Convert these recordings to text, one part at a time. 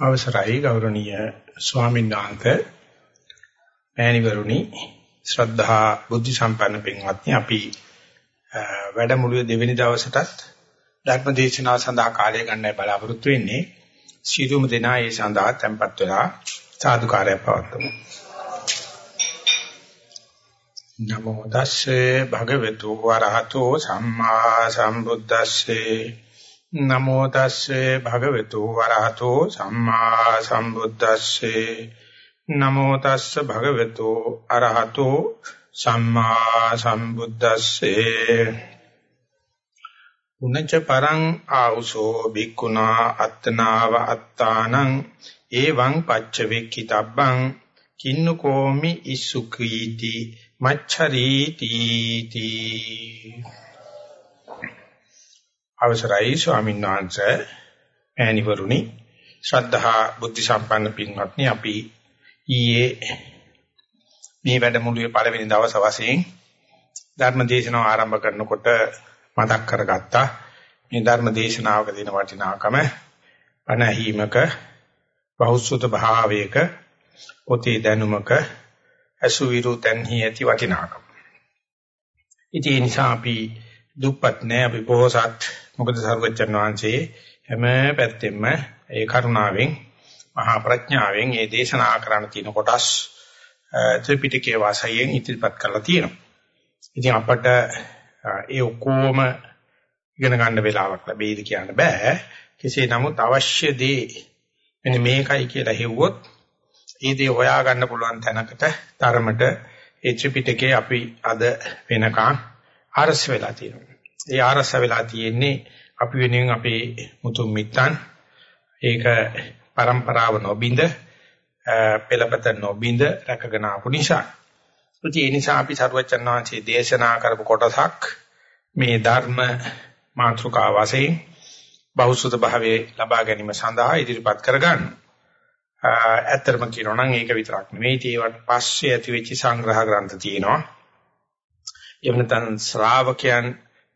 අවසරයි ගෞරවනීය ස්වාමීන් වහන්සේ මෑණිවරුනි ශ්‍රද්ධා බුද්ධ සම්පන්න පින්වත්නි අපි වැඩමුළුවේ දෙවෙනි දවසටත් ධර්ම දේශනාව සඳහා කාලය ගන්නයි බලාපොරොත්තු වෙන්නේ. සියලුම දෙනා ඒ සඳහා tempත් වෙලා සාදුකාරය පවත්වමු. නමෝ තස්සේ භගවතු වරහතෝ සම්මා සම්බුද්දස්සේ නමෝ තස්සේ භගවතු වරහතෝ සම්මා සම්බුද්දස්සේ. නමෝ තස්ස භගවතු අරහතෝ සම්මා සම්බුද්දස්සේ. උනච්ච පරං ආ우සෝ බික්කුණා අත්තනාව අත්තානං එවං පච්ච වෙක්කිතබ්බං කින්නු කෝමි ඉසුකීති මච්චරීති තී. අවසරයි ස්වාමීන් වහන්සේ ඈනිවරුනි ශ්‍රද්ධහා බුද්ධ සම්පන්න පින්වත්නි අපි ඊයේ මේ වැඩමුළුවේ පළවෙනි දවස් වශයෙන් ධර්ම දේශනාව ආරම්භ කරනකොට මතක් කරගත්තා. මේ ධර්ම දේශනාවක දෙන වටිනාකම අනහීමක බහුසුත භාවයක පොතේ දැනුමක අසුවිරු තන්හි ඇති වටිනාකම. ඉතින් ඒ නිසා අපි දුප්පත් නෑ. අපි පොහොසත් මොකද සර්වජන් වහන්සේ හැම පැත්තෙම ඒ කරුණාවෙන් මහා ප්‍රඥාවෙන් මේ දේශනා කරන්න තියෙන කොටස් ත්‍රිපිටකයේ වාසයෙන් ඉදිරිපත් කරලා තියෙනවා. ඉතින් අපට ඒ ඔක්කොම ඉගෙන ගන්න වෙලාවක් ලැබෙයිද කියන්න බෑ. කෙසේ නමුත් අවශ්‍ය දේ මෙන්න මේකයි කියලා හෙව්වොත් ඒ දේ හොයා ගන්න පුළුවන් තැනකට තරමට ඒ ත්‍රිපිටකේ අපි අද වෙනකන් අරස වෙලා තියෙනවා. ඒ අරස වෙලා තියෙන්නේ අපි වෙනුවෙන් අපේ මුතුන් මිත්තන් ඒක પરම්පරාව නොබින්ද පෙළපත නොබින්ද රැකගෙන ආපු නිසා. ඒ නිසා අපි සරුවචන් වහන්සේ දේශනා කරපු කොටසක් මේ ධර්ම මාතෘකා වශයෙන් බෞසුත භාවයේ ලබා ගැනීම සඳහා ඉදිරිපත් කරගන්න. ඇත්තටම කියනවා නම් ඒක විතරක් නෙවෙයි ඒවට පස්සේ ඇති වෙච්ච සංග්‍රහ ග්‍රන්ථ තියෙනවා. එහෙම නැත්නම් ශ්‍රාවකයන්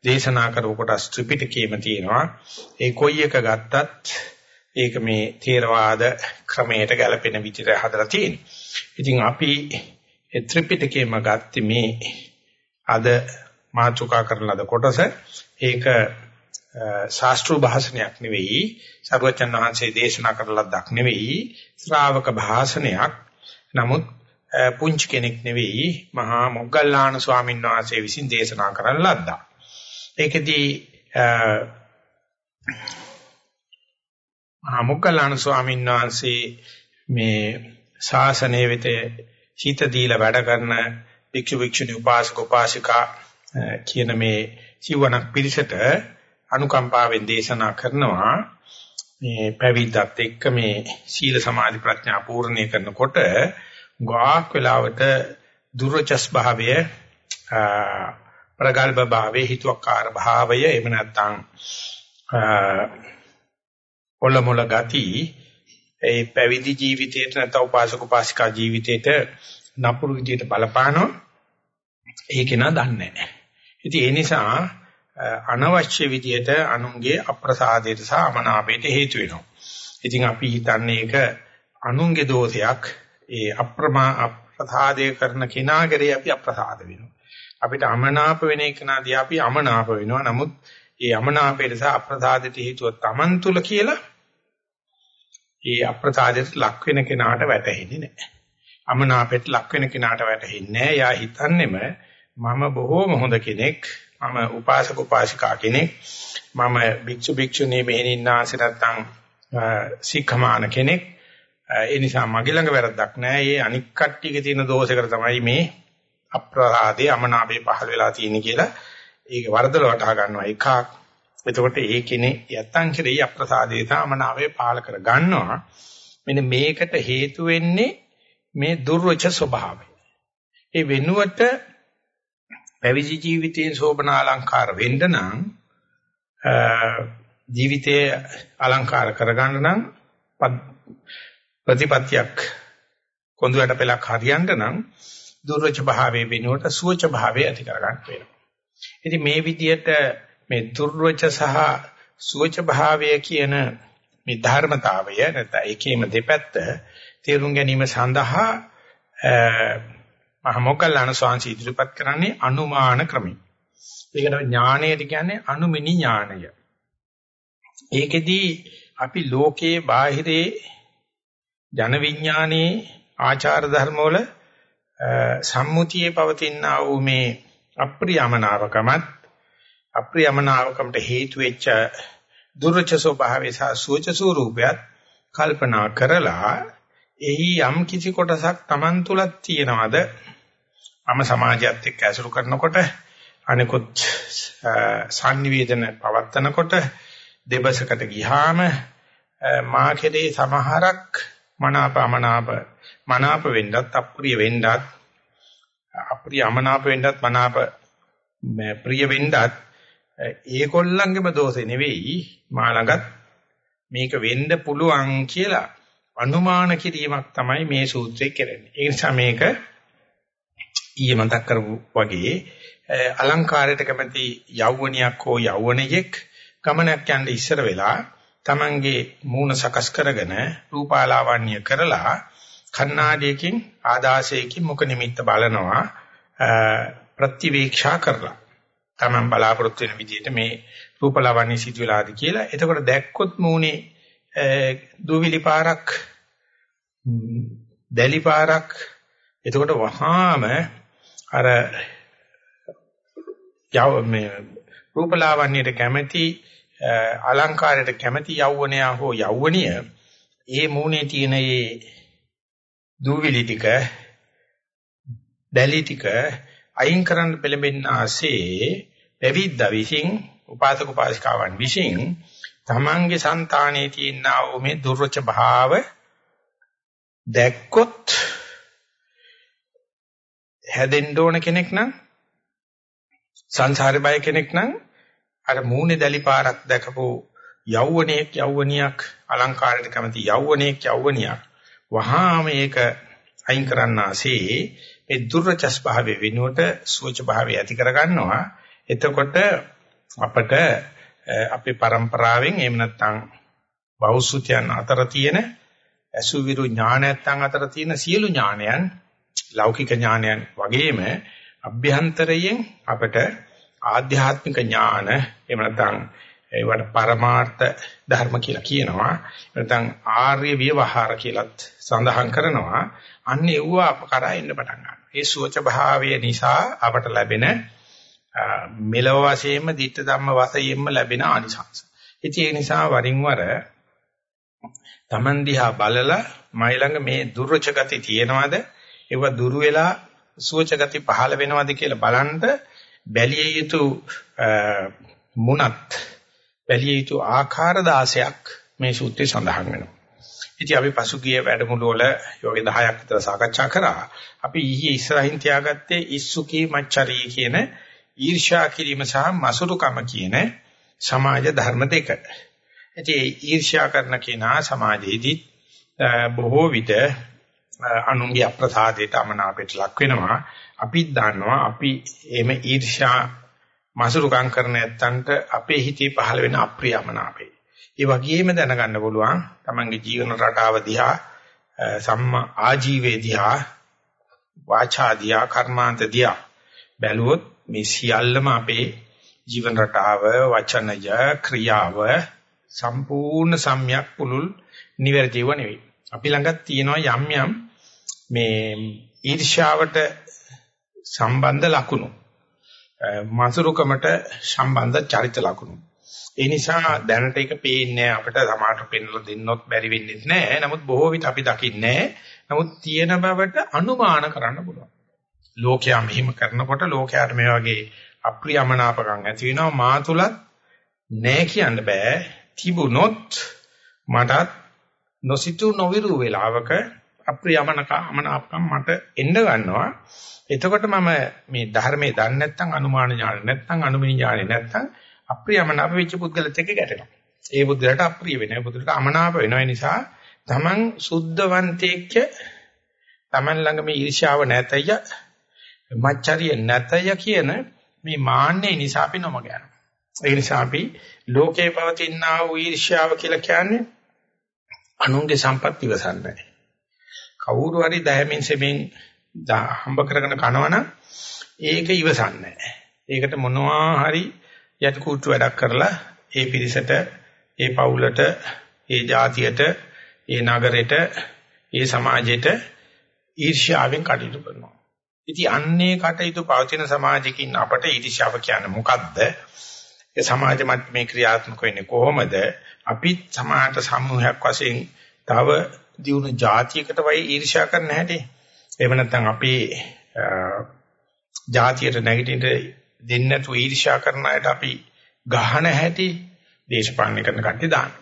දේශනා කරපු කොටස් ත්‍රිපිටකයේම තියෙනවා. ඒ කොයි එක ගත්තත් ඒක මේ ථේරවාද ක්‍රමයට ගැලපෙන විදිහට හදලා තියෙනවා. ඉතින් අපි ත්‍රිපිටකයේම ගත්තේ මේ අද මාතෘකා කරන ලද කොටස ඒක ශාස්ත්‍රීය භාෂණයක් නෙවෙයි සර්වචන් වහන්සේ දේශනා කරන ලද්දක් නෙවෙයි ශ්‍රාවක භාෂණයක්. නමුත් පුංචි කෙනෙක් නෙවෙයි මහා මොග්ගල්ලාන ස්වාමීන් වහන්සේ විසින් දේශනා කරන ලද්දා. ඒකෙදී මහා මොග්ගල්ලාන ස්වාමීන් වහන්සේ මේ ශාසනය වෙත හිත දීලා වැඩ කරන භික්ෂු භික්ෂුණී උපාසක උපාසිකා කියන මේ සිවණක් පිරිසට අනුකම්පාවෙන් දේශනා කරනවා. මේ පැවිද්දත් එක්ක මේ සීල සමාධි ප්‍රඥා පූර්ණේ කරනකොට ගාක් වෙලාවට දුර්චස් භාවය ප්‍රගල්භ භාවයේ හිතුවක්කාර භාවය එහෙම නැත්නම් ඔලමුල ගති ඒ පැවිදි ජීවිතයට නැත්නම් උපාසක උපාසිකා ජීවිතයට නපුරු විදියට බලපානවා ඒක නා දන්නේ නැහැ. ඉතින් ඒ නිසා අනවශ්‍ය විදියට අනුන්ගේ අප්‍රසාදයට සහ අමනාපයට හේතු වෙනවා. ඉතින් අපි හිතන්නේ ඒක අනුන්ගේ දෝෂයක් ඒ අප්‍රමා අප්‍රසාදේ කරන කෙනාගේ අපි අප්‍රසාද වෙනවා. අපිට අමනාප වෙන එක නාදී අපි අමනාප වෙනවා. නමුත් ඒ අමනාපයට සහ අප්‍රසාදයට හේතුව Taman තුල කියලා ඒ අප්‍රසාදයට ලක් වෙන කෙනාට වැටහෙන්නේ නැහැ. අමනාපයට ලක් වෙන කෙනාට වැටහෙන්නේ නැහැ. යා හිතන්නේම මම බොහෝම හොඳ කෙනෙක්. මම උපාසක උපාසිකා කෙනෙක්. මම භික්ෂු භික්ෂුණී මෙහෙණින්නාසි නැත්තම් සික්ඛමාන කෙනෙක්. ඒ නිසා මගේ ළඟ වැරද්දක් නැහැ. ඒ අනික් කට්ටියගේ තියෙන දෝෂයකට තමයි මේ අප්‍රහාදේ අමනාපේ පහළ වෙලා තියෙන්නේ කියලා ඒක වරදල වටහා ගන්නවා එකක්. එතකොට ඒ කෙනේ යත්තං කෙරෙහි අප්‍රසාදේ තමනාවේ පාල කර ගන්නවා. මෙන්න මේකට හේතු වෙන්නේ මේ දුර්වච ස්වභාවය. ඒ වෙනුවට පැවිදි ජීවිතයේ සෝබන අලංකාර වෙන්න නම් ජීවිතයේ අලංකාර කරගන්න නම් ප්‍රතිපත්තියක් කොඳුයට පෙලක් හරියන්න නම් දුර්වච භාවයේ වෙනුවට සුවච භාවයේ ඇති කරගන්න වෙනවා. ඉතින් මේ විදිහට මේ දුර්වච සහ සුවච භාවය කියන මේ ධර්මතාවය නැත්නම් එකේම දෙපැත්ත තේරුම් ගැනීම සඳහා මහ මොග්ගල්ලාන ස්වාමීන් ඉදිරිපත් කරන්නේ අනුමාන ක්‍රමයි. ඒකට ඥාණයට කියන්නේ අනුමිනි ඥාණය. ඒකෙදී අපි ලෝකයේ බාහිරේ ජන විඥානයේ ආචාර ධර්ම වල සම්මුතියේ පවතින වූ මේ අප්‍රියමනාවකමත් අප්‍රියමනාවකමට හේතු වෙච්ච දුර්ච ස්වභාවය සහ සුවච ස්වરૂපයත් කල්පනා කරලා එහි යම් කිසි කොටසක් Taman තුලක් තියනවාද? මම සමාජයත් එක්ක ඇසුරු කරනකොට අනිකුත් sannivedana පවත්නකොට දෙබසකට ගියාම මා කෙරේ සමහරක් මනාපමනාප මනාප වෙන්නත් අප්‍රිය වෙන්නත් අප්‍රිය අමනාප වෙන්නත් මනාප ප්‍රිය වෙන්නත් ඒකොල්ලන්ගේම දෝෂේ නෙවෙයි මා ළඟත් මේක වෙන්න පුළුවන් කියලා අනුමාන කිරීමක් තමයි මේ සූත්‍රයේ කරන්නේ. ඒ නිසා මේක ඊයේ මතක් කරපු වගේ අලංකාරයට කැමති යෞවනියක් හෝ යෞවනයෙක් ගමනක් යන්න ඉස්සර වෙලා Tamange මූණ සකස් කරගෙන රූපාලාවන්‍ය කරලා කණ්ණාඩියකින් ආදාසයකින් මුඛ නිමිත්ත බලනවා ප්‍රතිවීක්ෂා කරලා. Taman බලාපොරොත්තු වෙන විදිහට මේ රූපලාවන්‍ය සිදුවලාද කියලා. එතකොට දැක්කොත් මූණේ දූවිලි පාරක් දැලි පාරක්. එතකොට වහාම අර යව මේ රූපලාවන්‍යයට කැමැති අලංකාරයට කැමැති යෞවනයා හෝ යෞවනිය ඒ මූණේ තියෙන ඒ දූවිලි ටික දැලි ටික අයින් කරන්න පෙළඹෙන්න ආසේ පැවිද්දා විසින් උපාසක උපාසිකාවන් විසින් තමන්ගේ సంతානයේ තියෙනා වූ මේ දුර්වච භාව දැක්කොත් හැදෙන්න ඕන කෙනෙක් නම් සංසාරේ බය කෙනෙක් නම් අර මූණේ දැලි පාරක් දැකපු යෞවනයෙක් යෞවනියක් අලංකාරයට කැමති යෞවනයෙක් යෞවනියක් වහා මේක අයින් කරන්න ආසේ මේ දුර්චස් භාවයේ වෙනුවට සුවච භාවය ඇති කරගන්නවා. එතකොට අපට අපේ પરම්පරාවෙන් එහෙම නැත්නම් බෞසුතයන් අතර තියෙන අසුවිරු ඥානයන් අතර තියෙන සියලු ඥානයන් ලෞකික ඥානයන් වගේම අභ්‍යන්තරයෙන් අපට ආධ්‍යාත්මික ඥාන එහෙම නැත්නම් ඒවට පරමාර්ථ ධර්ම කියලා කියනවා. නැත්නම් ආර්ය ව්‍යවහාර කියලත් සඳහන් කරනවා. අන්න ඒව අප කරා එන්න පටන් ගන්නවා. ඒ සුවච භාවය නිසා අපට ලැබෙන මෙලව වශයෙන්ම ditta ධම්ම වශයෙන්ම ලැබෙන ආනිසංස. ඉතින් ඒ නිසා වරින් වර Taman දිහා බලලා මයි ළඟ මේ දුර්වච ගති තියෙනවද? ඒව දුරු වෙලා සුවච ගති පහළ වෙනවද කියලා බලන්න බැලිය යුතු මුණත් බැලිය යුතු ආකාර 16ක් මේ සූත්‍රයේ සඳහන් වෙනවා. ඉතින් අපි පසුගිය වැඩමුළු වල යෝගේ 10ක් විතර සාකච්ඡා කරා. අපි ඊයේ ඉස්සරහින් තියාගත්තේ ඉස්සුකී මච්චරී කියන ඊර්ෂ්‍යා කිරීම සහ මසුරුකම කියන සමාජ ධර්ම දෙක. ඉතින් ඊර්ෂ්‍යා කරන කෙනා සමාජයේදී බොහෝ විට අනුන්ගේ අප්‍රසාදයට අමනාපයට ලක් වෙනවා. අපිත් දන්නවා අපි එමෙ ඊර්ෂ්‍යා මසුරුකම් කරන ඇත්තන්ට අපේ හිතේ පහළ වෙන අප්‍රියමනාපේ. ඒ වගේම දැනගන්න පුළුවන් තමන්ගේ ජීවන රටාව දිහා සම්මා ආජීවයේ දිහා වාචා දිහා කර්මාන්ත දිහා බැලුවොත් මේ සියල්ලම අපේ ජීවන රටාව වචනය ක්‍රියාව සම්පූර්ණ සම්‍යක් පුලුල් නිවැරදිව නෙවෙයි. අපි ළඟත් තියෙනවා යම් යම් මේ ඊර්ෂාවට සම්බන්ධ ලකුණු. මසුරුකමට සම්බන්ධ චරිත ලකුණු. ඒ නිසා දැනට ඒක පේන්නේ අපිට සමාහට පෙන්වලා දෙන්නොත් බැරි වෙන්නේ නැහැ. නමුත් බොහෝ විට අපි දකින්නේ නමුත් තියෙන බවට අනුමාන කරන්න පුළුවන්. ලෝකයා මෙහිම කරනකොට ලෝකයාට මේ වගේ අප්‍රියමනාපකම් ඇති වෙනවා මා තුලත් නෑ කියන්න බෑ. තිබුණොත් මටත් නොසිතු නොවිරු වේලාවක අප්‍රියමනක අමනාපකම් මට එන්න ගන්නවා. එතකොට මම මේ ධර්මයේ දන්නේ නැත්නම් අනුමාන ඥාන නැත්නම් අනුමින ඥාන නැත්නම් අප්‍රියමනාප වෙච්ච පුද්ගලත් එක්ක ගැටෙනවා. ඒ පුද්ගලට අප්‍රිය වෙනවා. පුද්ගලට අමනාප වෙනවා. නිසා Taman සුද්ධවන්තයෙක්ක Taman ළඟ මේ ඊර්ෂ්‍යාව නැතය, මච්චරිය නැතය කියන මේ මාන්නේ නිසා අපි නොමග යනවා. ඒ නිසා අපි ලෝකේ පවතිනා වූ ඊර්ෂ්‍යාව කියලා කියන්නේ අනුන්ගේ සම්පත් ඉවසන්නේ කවුරු හරි දහමින් සෙමින් හම්බ කරගෙන කනවනම් ඒක ඉවසන්නේ ඒකට මොනවා හරි යටි කුට්ටු වැඩක් කරලා ඒ පිරිසට ඒ පවුලට ඒ ජාතියට ඒ නගරෙට ඒ සමාජයට ඊර්ෂ්‍යාවෙන් කටයුතු කරනවා. ඉතින් අන්නේ කටයුතු පවතින සමාජයකින් අපට ඊර්ෂ්‍යාව කියන්නේ මොකද්ද? ඒ සමාජ මට්ටමේ ක්‍රියාත්මක වෙන්නේ කොහොමද? අපි සමාජ සමූහයක් වශයෙන් තව දියුණු જાතියකට වයි ඊර්ෂ්‍යා කරන්න හැටි. එහෙම නැත්නම් අපි જાතියට නැගිටින්න දෙන්නේ නැතුව ඊර්ෂ්‍යා කරන අයට අපි ගහන හැටි දේශපාලන කරන කට්ටිය දාන්න.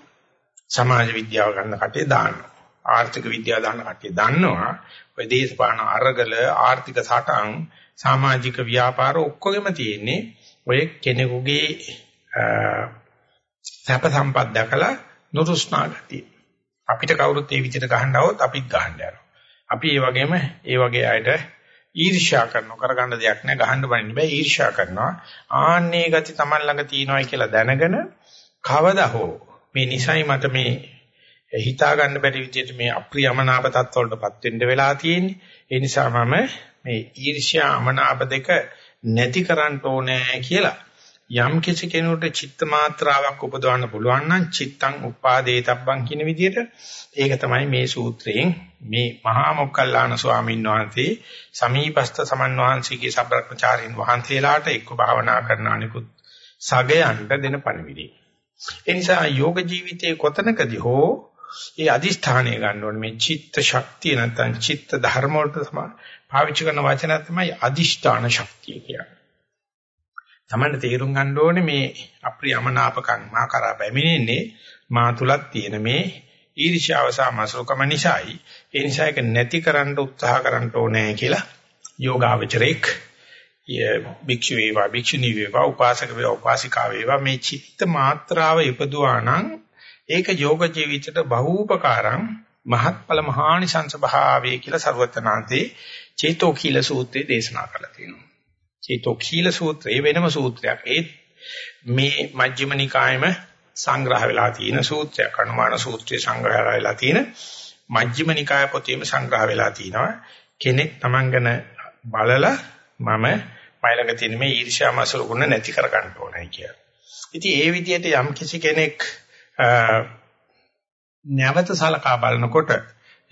සමාජ විද්‍යාව ගන්න කට්ටිය දාන්නවා. ආර්ථික විද්‍යාව දාන්න කට්ටිය දන්නවා. ඔය දේශපාලන අරගල ආර්ථික සටන් සමාජික ව්‍යාපාර ඔක්කොගෙම තියෙන්නේ ඔය කෙනෙකුගේ සැප සම්පත් දැකලා නුරුස්නා ගතිය. අපිට කවුරුත් ඒ විදිහට ගහන්න આવොත් අපිත් ගහන්න යනවා. අපි ඒ වගේම ඒ වගේ අයට ඊර්ෂ්‍යා කරනවා. කරගන්න දෙයක් නෑ ගහන්න බනින්න බෑ. ඊර්ෂ්‍යා කරනවා. ආන්නේ ගති Taman ළඟ තියෙනවායි කියලා දැනගෙන කවදා හෝ මේ නිසයි මට මේ හිතා ගන්න බැරි විදිහට මේ අප්‍රියමනාප තත්ත්වවලටපත් වෙන්න වෙලා තියෙන්නේ. ඒ නිසා මම මේ ඊර්ෂ්‍යා අමනාප දෙක නැති කරන්න ඕනේ කියලා යම් කිසි කෙනෙකුට චිත්ත මාත්‍රාවක් උපදවන්න පුළුවන් නම් චිත්තං උපාදේතබ්බං කියන විදිහට ඒක තමයි මේ සූත්‍රයෙන් මේ මහා මොක්කල්ලාන ස්වාමීන් වහන්සේ සමීපස්ත සමන් වහන්සේගේ සබ්‍රක්‍මචාරින් වහන්සේලාට එක්ක භාවනා කරන අනිකුත් සගයන්ට දෙන පණිවිඩය. ඒ නිසා යෝග ජීවිතයේ කොතනකදී හෝ ඒ අදිෂ්ඨානය ගන්න ඕනේ මේ චිත්ත ශක්තිය නැත්නම් චිත්ත ධර්ම වලට පාවිච්චි කරන වචන තමයි අදිෂ්ඨාන ශක්තිය කියන්නේ. තමන්ට තේරුම් ගන්න ඕනේ මේ අප්‍රියමනාපකම් මා කරා බැමිනෙන්නේ මා තුලක් තියෙන මේ ඊර්ෂ්‍යාව සහ මසුකම නිසායි. ඒ නිසා ඒක නැති කරන්න උත්සාහ කරන්න ඕනේ කියලා යෝගාවචරේක් භික්ෂු වේවා භික්ෂුණී වේවා උපාසක වේවා උපාසිකා වේවා මේ චිත්ත මාත්‍රාව ඉපදුවා නම් ඒක යෝග ජීවිතයට බහූපකාරං මහත්ඵල මහානිසංස භාවයේ කියලා ਸਰවඥාන්තේ චේතෝ කීල සූත්‍රයේ දේශනා කළා තියෙනවා. චේතෝඛීල සූත්‍රය වෙනම සූත්‍රයක්. ඒ මේ මජ්ක්‍ධිම නිකායෙම සංග්‍රහ වෙලා තියෙන සූත්‍රයක්. අනුමාන සූත්‍රයේ සංග්‍රහ වෙලා තියෙන මජ්ක්‍ධිම නිකාය පොතේම සංග්‍රහ වෙලා තිනවා. කෙනෙක් Taman ගැන බලලා මම මයිලඟ තියෙන මේ ඊර්ෂ්‍යා මසල ගුණ නැති කර ගන්න ඕනේ කියලා. ඉතින් ඒ විදිහට යම් කිසි කෙනෙක් නැවත සලකා බලනකොට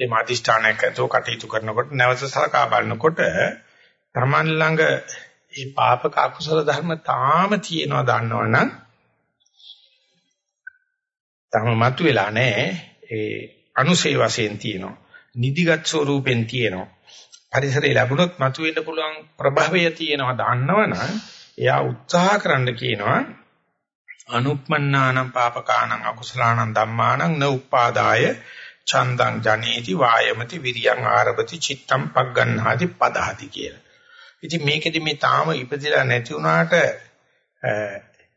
මේ මාධිෂ්ඨානයක් ඇතුව කටයුතු කරනකොට නැවත සලකා බලනකොට Taman ළඟ ඒ පාපක අකුසල ධර්ම තාම තියෙනවා දන්නවනම් තම මතුවෙලා නැහැ. ඒ අනුසේ වශයෙන් තියෙනවා. නිදිගත් ස්වරූපෙන් තියෙනවා. පරිසරය ලැබුණොත් මතුවෙන්න පුළුවන් ප්‍රභවය තියෙනවා දන්නවනම් එයා උත්සාහ කරන්න කියනවා අනුප්මන්නානම් පාපකානම් අකුසලානම් ධම්මානම් න උපාදාය චන්දං ජනේති වායමති විරියං ආරභති චිත්තම් පග්ගන්හාති පදහති කියලා. ඉතින් මේකෙදි මේ තාම ඉපදිලා නැති වුණාට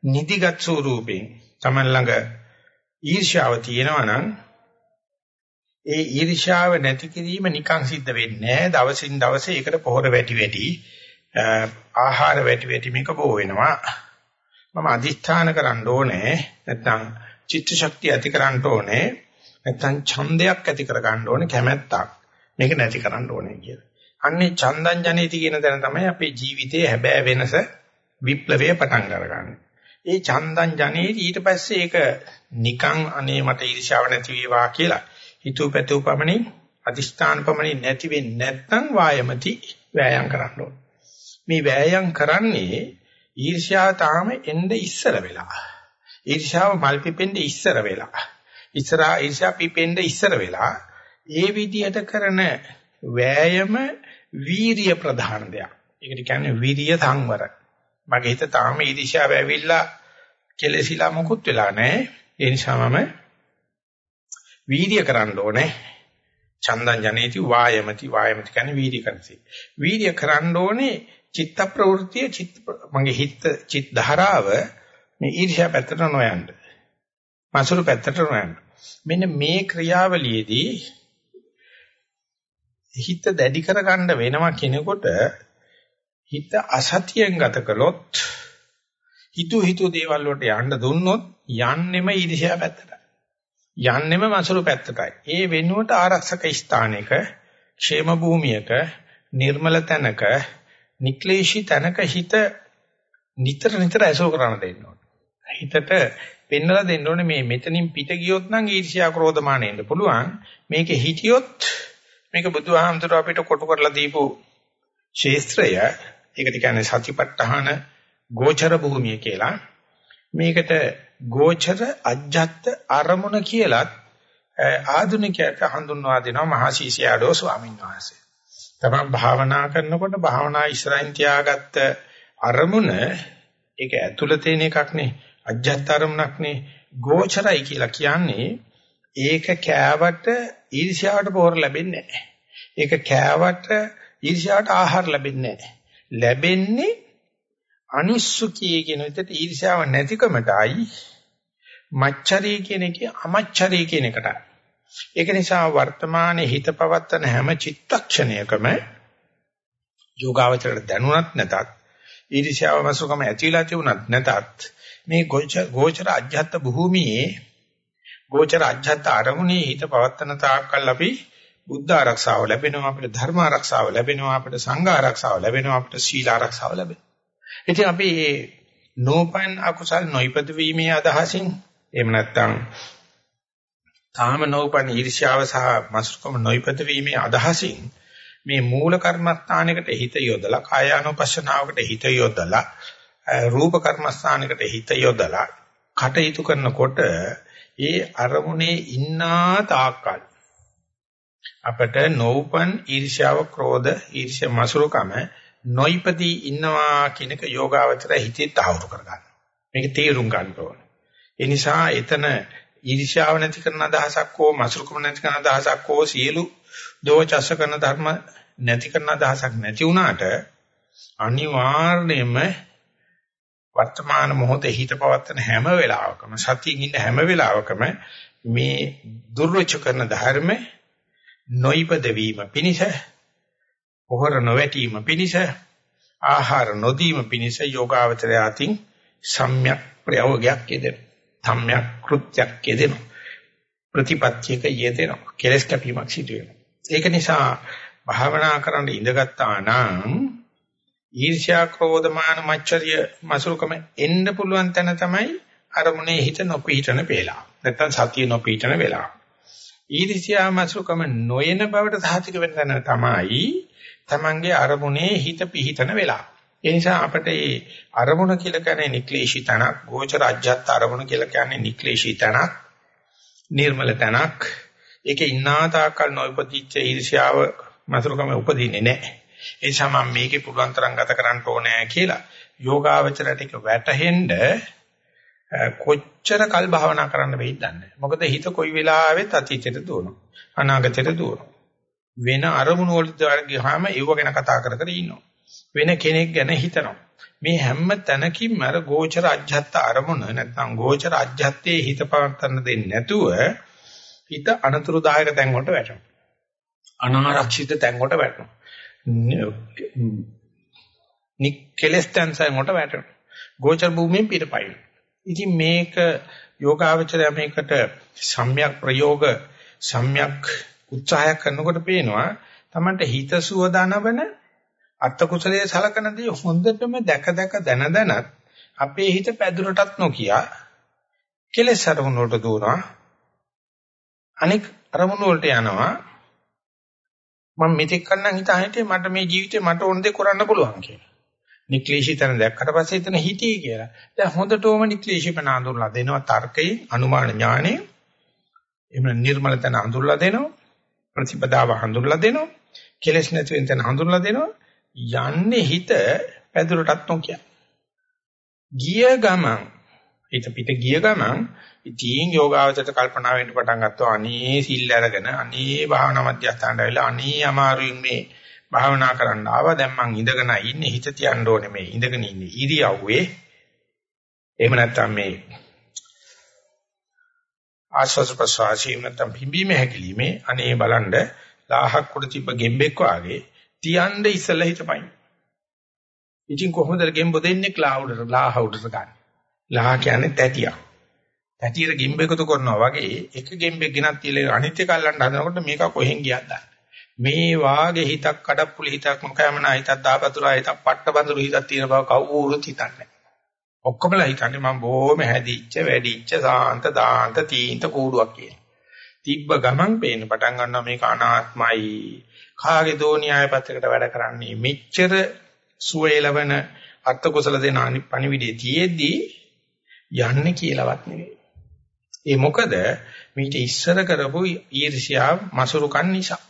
නිදිගත් ස්වරූපයෙන් Taman ළඟ ඊර්ෂ්‍යාව තියෙනවා නම් ඒ ඊර්ෂ්‍යාව නැති කිරීම නිකන් සිද්ධ වෙන්නේ නැහැ. දවසින් දවස ඒකට පොහොර වැටි වැටි ආහාර වැටි වැටි මේක බෝ වෙනවා. මම අදිස්ථාන කරන්න ඕනේ. නැත්නම් චිත්ත ශක්තිය ඇති කරන්න ඕනේ. නැත්නම් ඡන්දයක් ඇති කර ගන්න ඕනේ කැමැත්තක්. මේක නැති කරන්න ඕනේ කියලා. අන්නේ චන්දං ජනේති කියන තැන තමයි අපේ ජීවිතයේ හැබෑ වෙනස විප්ලවය පටන් ගන්නගන්නේ. ඒ චන්දං ජනේති ඊට පස්සේ ඒක නිකං අනේ මට ඊර්ෂාව නැති වේවා කියලා හිතුව පැතුව පමණින් අදිෂ්ඨාන පමණින් නැති වෙන්නේ නැත්නම් වායමති වෑයම් කරන්න ඕන. මේ වෑයම් කරන්නේ ඊර්ෂ්‍යාව තාම එnde ඉස්සර වෙලා. ඊර්ෂ්‍යාව මල් පිපෙන්නේ ඉස්සර වෙලා. ඉස්සරහා ඊර්ෂ්‍යා පිපෙන්නේ ඉස්සර වෙලා. ඒ විදිහට කරන වෑයම වීරිය ප්‍රධාන දෙයක්. ඒකට කියන්නේ විරිය සංවර. මගේ හිත තාම ඊර්ෂ්‍යාව ඇවිල්ලා කෙලසිලා මොකුත් වෙලා නැහැ. ඒ නිසා මම වීරිය කරන්න ඕනේ. චන්දං ජනේති වායමති වායමති කියන්නේ වීර්ය කරනසි. වීර්ය කරන්න ඕනේ චිත්ත ප්‍රවෘත්තිය චිත්ත මගේ හිත චිත් ධාරාව මේ ඊර්ෂ්‍යා පැත්තට නොයන්න. මසුරු පැත්තට නොයන්න. මෙන්න මේ ක්‍රියාවලියේදී හිත දැඩි කරගන්න වෙනවා කෙනෙකුට හිත අසතියෙන් ගත කළොත් හිතු හිතු දේවල් වලට යන්න දුන්නොත් යන්නෙම ඊර්ෂ්‍යා පැත්තට. යන්නෙම මසුරු පැත්තටයි. ඒ වෙනුවට ආරක්ෂක ස්ථානයක, ക്ഷേම භූමියක, නිර්මල තැනක, නික්ලේශී තැනක හිත නිතර නිතර ඇසුරු කරන්න දෙන්න ඕනේ. හිතට පෙන්නලා දෙන්න ඕනේ මේ මෙතනින් පිට ගියොත් නම් ඊර්ෂ්‍යා ක්‍රෝධමාන එන්න පුළුවන්. මේකේ හිටියොත් මේක බුදුහාමුදුර අපිට කොටු කරලා දීපු ශේස්ත්‍රය ඒකට කියන්නේ සතිපට්ඨාන ගෝචර භූමිය කියලා. මේකට ගෝචර අජ්ජත් අරමුණ කියලත් ආධුනිකයට හඳුන්වා දෙනවා මහසීසියාඩෝ ස්වාමීන් වහන්සේ. තමන් භාවනා කරනකොට භාවනා ඉස්සරහින් තියාගත්ත අරමුණ ඒක ඇතුළත තියෙන එකක් නේ අජ්ජත් අරමුණක් නේ ගෝචරයි කියලා කියන්නේ ඒක කෑවට ඊර්ෂ්‍යාවට පොහොර ලැබෙන්නේ නැහැ. ඒක කෑවට ඊර්ෂ්‍යාවට ආහාර ලැබෙන්නේ නැහැ. ලැබෙන්නේ අනිස්සුකී කියන විදිහට ඊර්ෂ්‍යාව නැතිකමටයි මච්චරී කියන එකේ අමච්චරී කියන එකටයි. ඒක නිසා වර්තමානයේ හිත පවත්තන හැම චිත්තක්ෂණයකම යෝගාවචරයට දැනුණත් නැතත් ඊර්ෂ්‍යාව මසුකම ඇතිලා තිබුණත් නැතත් මේ ගෝචර අජ්ජත් භූමියේ ගෝචර අජ්ජත් අරමුණේ හිත පවත්තන තාක්කල් අපි බුද්ධ ආරක්ෂාව ලැබෙනවා අපිට ධර්ම ආරක්ෂාව ලැබෙනවා අපිට සංඝ ආරක්ෂාව ලැබෙනවා අපිට සීල ආරක්ෂාව ලැබෙනවා. ඉතින් අපි මේ නෝපන් අකුසල් නොයිපද වීමේ අදහසින් එහෙම නැත්නම් තාම නෝපන් ඊර්ෂ්‍යාව සහ මසුකම නොයිපද වීමේ අදහසින් මේ මූල කර්මස්ථානයකට හිත යොදලා කායානුපස්සනාවකට හිත යොදලා රූප කර්මස්ථානයකට හිත යොදලා කටයුතු කරනකොට ඒ අරමුණේ ඉන්නා තාක්කල් අපට නෝපන් ඊර්ෂ්‍යාව ක්‍රෝධ ඊර්ෂ්‍ය මසුරුකම නොයිපදී ඉන්නවා කියන එක යෝගාවචර හිතේ තහවුරු කරගන්න. මේක තේරුම් ගන්න ඕනේ. ඒ නිසා එතන ඊර්ෂ්‍යාව නැති කරන අදහසක් හෝ මසුරුකම නැති කරන අදහසක් හෝ සියලු දෝචස කරන ධර්ම නැති කරන අදහසක් නැති වුණාට අනිවාර්යයෙන්ම වර්තමාන මොහොතේ හිත පවත්තන හැම වෙලාවකම සතියින් ඉන්න හැම වෙලාවකම මේ දුර්වච කරන ධර්ම නොයිපද වීම පිණිස පොහොර නොවැටීම පිණිස ආහාර නොදීම පිණිස යෝගාවචරය අතින් සම්‍යක් ප්‍රයෝගයක් යෙදෙන සම්‍යක් කෘත්‍යයක් යෙදෙන ප්‍රතිපත්තියක යෙදෙන කෙලස් කැපීමක් සිදු වෙනවා ඒක නිසා භාවනා කරන්න ඉඳගත්තා නම් ඊර්ෂ්‍යා ක්‍රෝධ මාන මච්චරිය මසුරුකම එන්න පුළුවන් තැන තමයි අරමුණේ හිත නොපීඨන වේලා. නැත්තම් සතිය නොපීඨන වෙලා. ඊර්ෂ්‍යා මසුරුකම නොයන බවට සාතික වෙන තැන තමයි තමන්ගේ අරමුණේ හිත පිහිටන වෙලා. ඒ නිසා අපිට මේ අරමුණ කියලා කියන්නේ නික්ලේශී තනක්, ගෝචර අජ්ජත් අරමුණ කියලා කියන්නේ නික්ලේශී තනක්, නිර්මල තනක්. ඒකේ ඉන්නා තාකල් නොයිපදිච්ච ඊර්ෂ්‍යාව මසුරුකම උපදින්නේ නැහැ. ඒ නිසා මම මේකේ පුළුවන් තරම් ගත කරන්න ඕනේ කියලා යෝගාවචරයට එක වැටහෙන්න කොච්චර කල් භාවනා කරන්න වෙයිද දන්නේ මොකද හිත කොයි වෙලාවෙත් අතීතයට දුවනවා. අනාගතයට දුවනවා. වෙන අරමුණු වලට ගියාම ඒව ගැන කතා කර කර ඉන්නවා. වෙන කෙනෙක් ගැන හිතනවා. මේ හැම තැනකින්ම අර ගෝචර අජ්ජත් අරමුණ නැත්නම් ගෝචර අජ්ජත්තේ හිත පවත්තන්න දෙන්නේ නැතුව හිත අනතුරුදායක තැන් වලට වැටෙනවා. අනාරක්ෂිත තැන් වලට වැටෙනවා. නික්කලස් තන්සයන් කොට වැටෙනවා. ගෝචර භූමියෙන් පිටපයින්. ඉතින් මේක යෝගාවචරය මේකට සම්‍යක් ප්‍රයෝග සම්‍යක් උත්සාහයක් කරනකොට පේනවා Tamanට හිතසුව දනවන අත්ත කුසලයේ සලකනදී හොඳටම දැක දැක දන දනත් අපේ හිත පැදුරටත් නොකිය කෙලෙස් අරමුණු වලට දුවනවා අනික අරමුණු වලට යනවා මම මෙතෙක් කන්නම් හිතා හිටියේ මට මේ ජීවිතේ මට ඕන දේ කරන්න පුළුවන් කියලා. නික්ලේශී තන දැක්කට පස්සේ එතන හිටියේ කියලා. දැන් හොඳටම නික්ලේශී පණ අඳුරලා දෙනවා තර්කයෙන් අනුමාන ඥානෙ. එහෙම නිර්මල තන අඳුරලා දෙනවා. ප්‍රතිපදාව හඳුන්ලා දෙනවා. කෙලෙස් නැති වෙන තැන හඳුන්ලා දෙනවා. යන්නේ හිත පැදුරටත් නොකිය. ගිය ගමන් හිත පිට ගිය ගමන් ඉතින් යෝගාවචරයට කල්පනා වෙන්න පටන් ගත්තා අනේ සිල් අරගෙන අනේ භාවනා මධ්‍යස්ථානට වෙලා අනේ අමාරුයින් මේ භාවනා කරන්න ආවා. දැන් මං ඉඳගෙන ඉන්නේ හිත තියන්න ඕනේ මේ ඉඳගෙන ඉන්නේ ඉරියව්වේ. එහෙම නැත්නම් මේ ආශ්වාස ප්‍රශ්වාසී නැත්නම් පිම්බීම හැකිලිමේ අනේ බලන්න ලාහක් උඩ තිබ්බ ගෙම්බෙක් වාගේ තියන්න ඉස්සලා හිතපයින් ඉතින් කොහොමද ගෙම්බ දෙන්නේ ලාහ උඩට ලාහ උඩට ගන්න? ලාහ කියන්නේ තැටියක්. පැටියට ගෙම්බ එකතු කරනවා වගේ එක ගෙම්බෙක් ගෙනත් තියලා අනිත් එක අල්ලන්න හදනකොට මේක කොහෙන් ගියක්ද දන්නේ. මේ වාගේ හිතක් කඩප්පුලි හිතක් මොකෑමනා හිතක් දාපතුරා හිතක් පට්ටබඳුරු හිතක් තියෙන බව කවුරුත් හිතන්නේ ඔක්කොමලා හිතන්නේ මම බොහොම හැදිච්ච වැඩිච්ච සාන්ත දාන්ත තීන්ත කූඩුවක් කියලා. තිබ්බ ගමන් පේන්න පටන් ගන්නවා මේක අනාත්මයි. කාගේ දෝනියාය පැත්තකට වැඩ කරන්නේ මෙච්චර සුවේලවන අර්ථ කුසල දෙන පණිවිඩයේ තියේදී යන්නේ කියලාවත් නෙවෙයි. ඒ මොකද මීට ඉස්සර කරපු ඊර්ෂ්‍යා මසුරුකන් නිසා.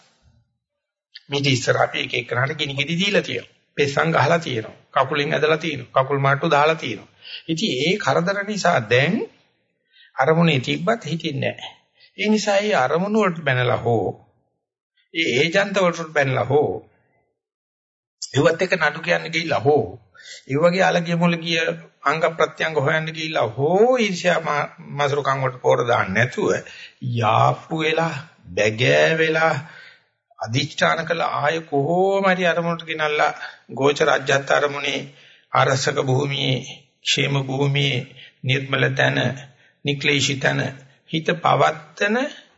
මීට ඉස්සර අපි එක එකනට ගිනි ගෙඩි දීලා තියෙනවා. පෙස්සන් ගහලා තියෙනවා. කකුලෙන් ඇදලා තියෙනවා. කකුල් මාට්ටු දාලා තියෙනවා. ඉතින් ඒ කරදර නිසා දැන් අරමුණේ තිබ්බත් හිතින්නේ නැහැ. ඒ නිසා ඒ අරමුණ වලට බැනලා හෝ ඒ ඒජන්ත වලට බැනලා හෝ ඒවත් එක නඩු කියන්න ගිහිල්ලා හෝ ඒ වගේ අලගිය මොල ගිය අංග ප්‍රත්‍යංග හොයන්න ගිහිල්ලා හෝ ඊර්ෂ්‍යා මසරුකම් වලට පොර දාන්න නැතුව යාප්පු වෙලා බැගෑ වෙලා අදිෂ්ඨාන කළ ආය කොහොම හරි අරමුණට ගෙනල්ලා ගෝචර අජ්ජත් අරමුණේ ආරසක භූමියේ ക്ഷേම භූමියේ නිර්මල තන නික්ලේශී තන හිත පවත්තන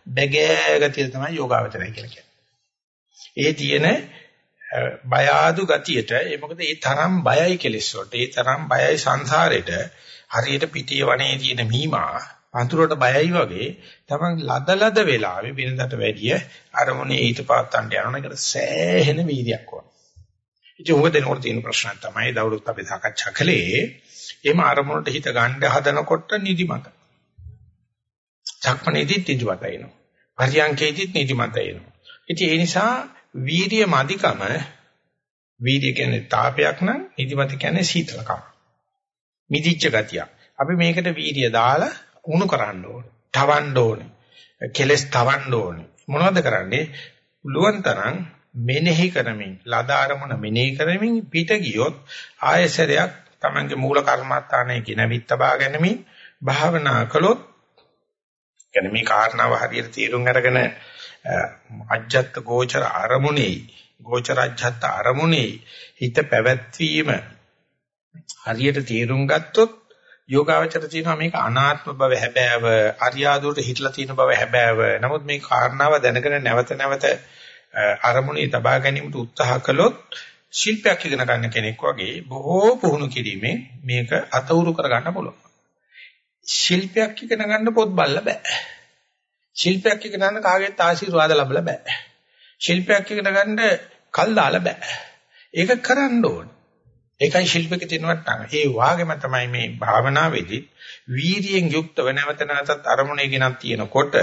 බැගෑ ගතිය තමයි යෝගාවචරය කියලා කියන්නේ. ඒ තියෙන බය ආදු ගතියට ඒ මොකද ඒ තරම් බයයි කෙලෙස් වලට ඒ තරම් බයයි සංසාරෙට හරියට පිටිය වනේ තියෙන මීමා අඳුරට බයයි වගේ තමන් ලදලද වෙලාවේ වෙනදට වැඩිය අරමුණේ ඊට පාත්තන්ට යන එකට සෑහෙන වීර්යයක් ඕන. ඉතින් උඹ දෙනකොට තියෙන ප්‍රශ්නයක් තමයි දවුරුත් අපි සාකච්ඡා කළේ. එහෙම අරමුණට හිත ගන්න හදනකොට නිදිමත. චක්මනේදිත් නිදිමත එනවා. පරියංකේදිත් නිදිමත එනවා. ඉතින් ඒ නිසා වීර්ය මදිකම වීර්ය කියන්නේ තාපයක් නම් නිදිමත කියන්නේ සීතලකම. මිදිච්ච ගතිය. අපි මේකට වීර්ය දාලා උණු කරන්න ඕනේ. තවන්න ඕනේ. කෙලස් තවන්න ඕනේ. මොනවද කරන්නේ? පුළුවන් තරම් මෙනෙහි කරමින් ලද අරමුණ මෙනෙහි කරමින් පිට ගියොත් ආයසරයක් Tamange මූල කර්මස්ථානයේ කිනවිත් තබා ගැනීම භාවනා කළොත් කියන්නේ මේ කාරණාව හරියට තීරුම් අරගෙන අජ්ජත් ගෝචර අරමුණේ ගෝචර අජ්ජත් අරමුණේ හිත පැවැත්වීම හරියට තීරුම් ගත්තොත් යෝගාවචර තියෙනවා මේක අනාත්ම බව හැබෑව අරියාදුවට හිටලා තියෙන බව හැබෑව. නමුත් මේ කාරණාව දැනගෙන නැවත නැවත අරමුණේ තබා ගැනීමට උත්සාහ කළොත් ශිල්පයක් ඉගෙන ගන්න කෙනෙක් වගේ බොහෝ පුහුණු කිරීමෙන් මේක අතවුරු කරගන්න පුළුවන්. ශිල්පයක් ඉගෙන ගන්න පොත් බලලා බෑ. ශිල්පයක් ඉගෙන ගන්න කාගෙත් ආශිර්වාද ලැබලා බෑ ශිල්පයක් ඉගෙන ගන්න කල් දාලා බෑ ඒක කරන්න ඕනේ ඒකයි ශිල්පක තියෙන වටන. ඒ වාගේම තමයි මේ භාවනාවේදී වීර්යයෙන් යුක්තව නැවත නැවතත් අරමුණේ ගෙනත් තියෙනකොට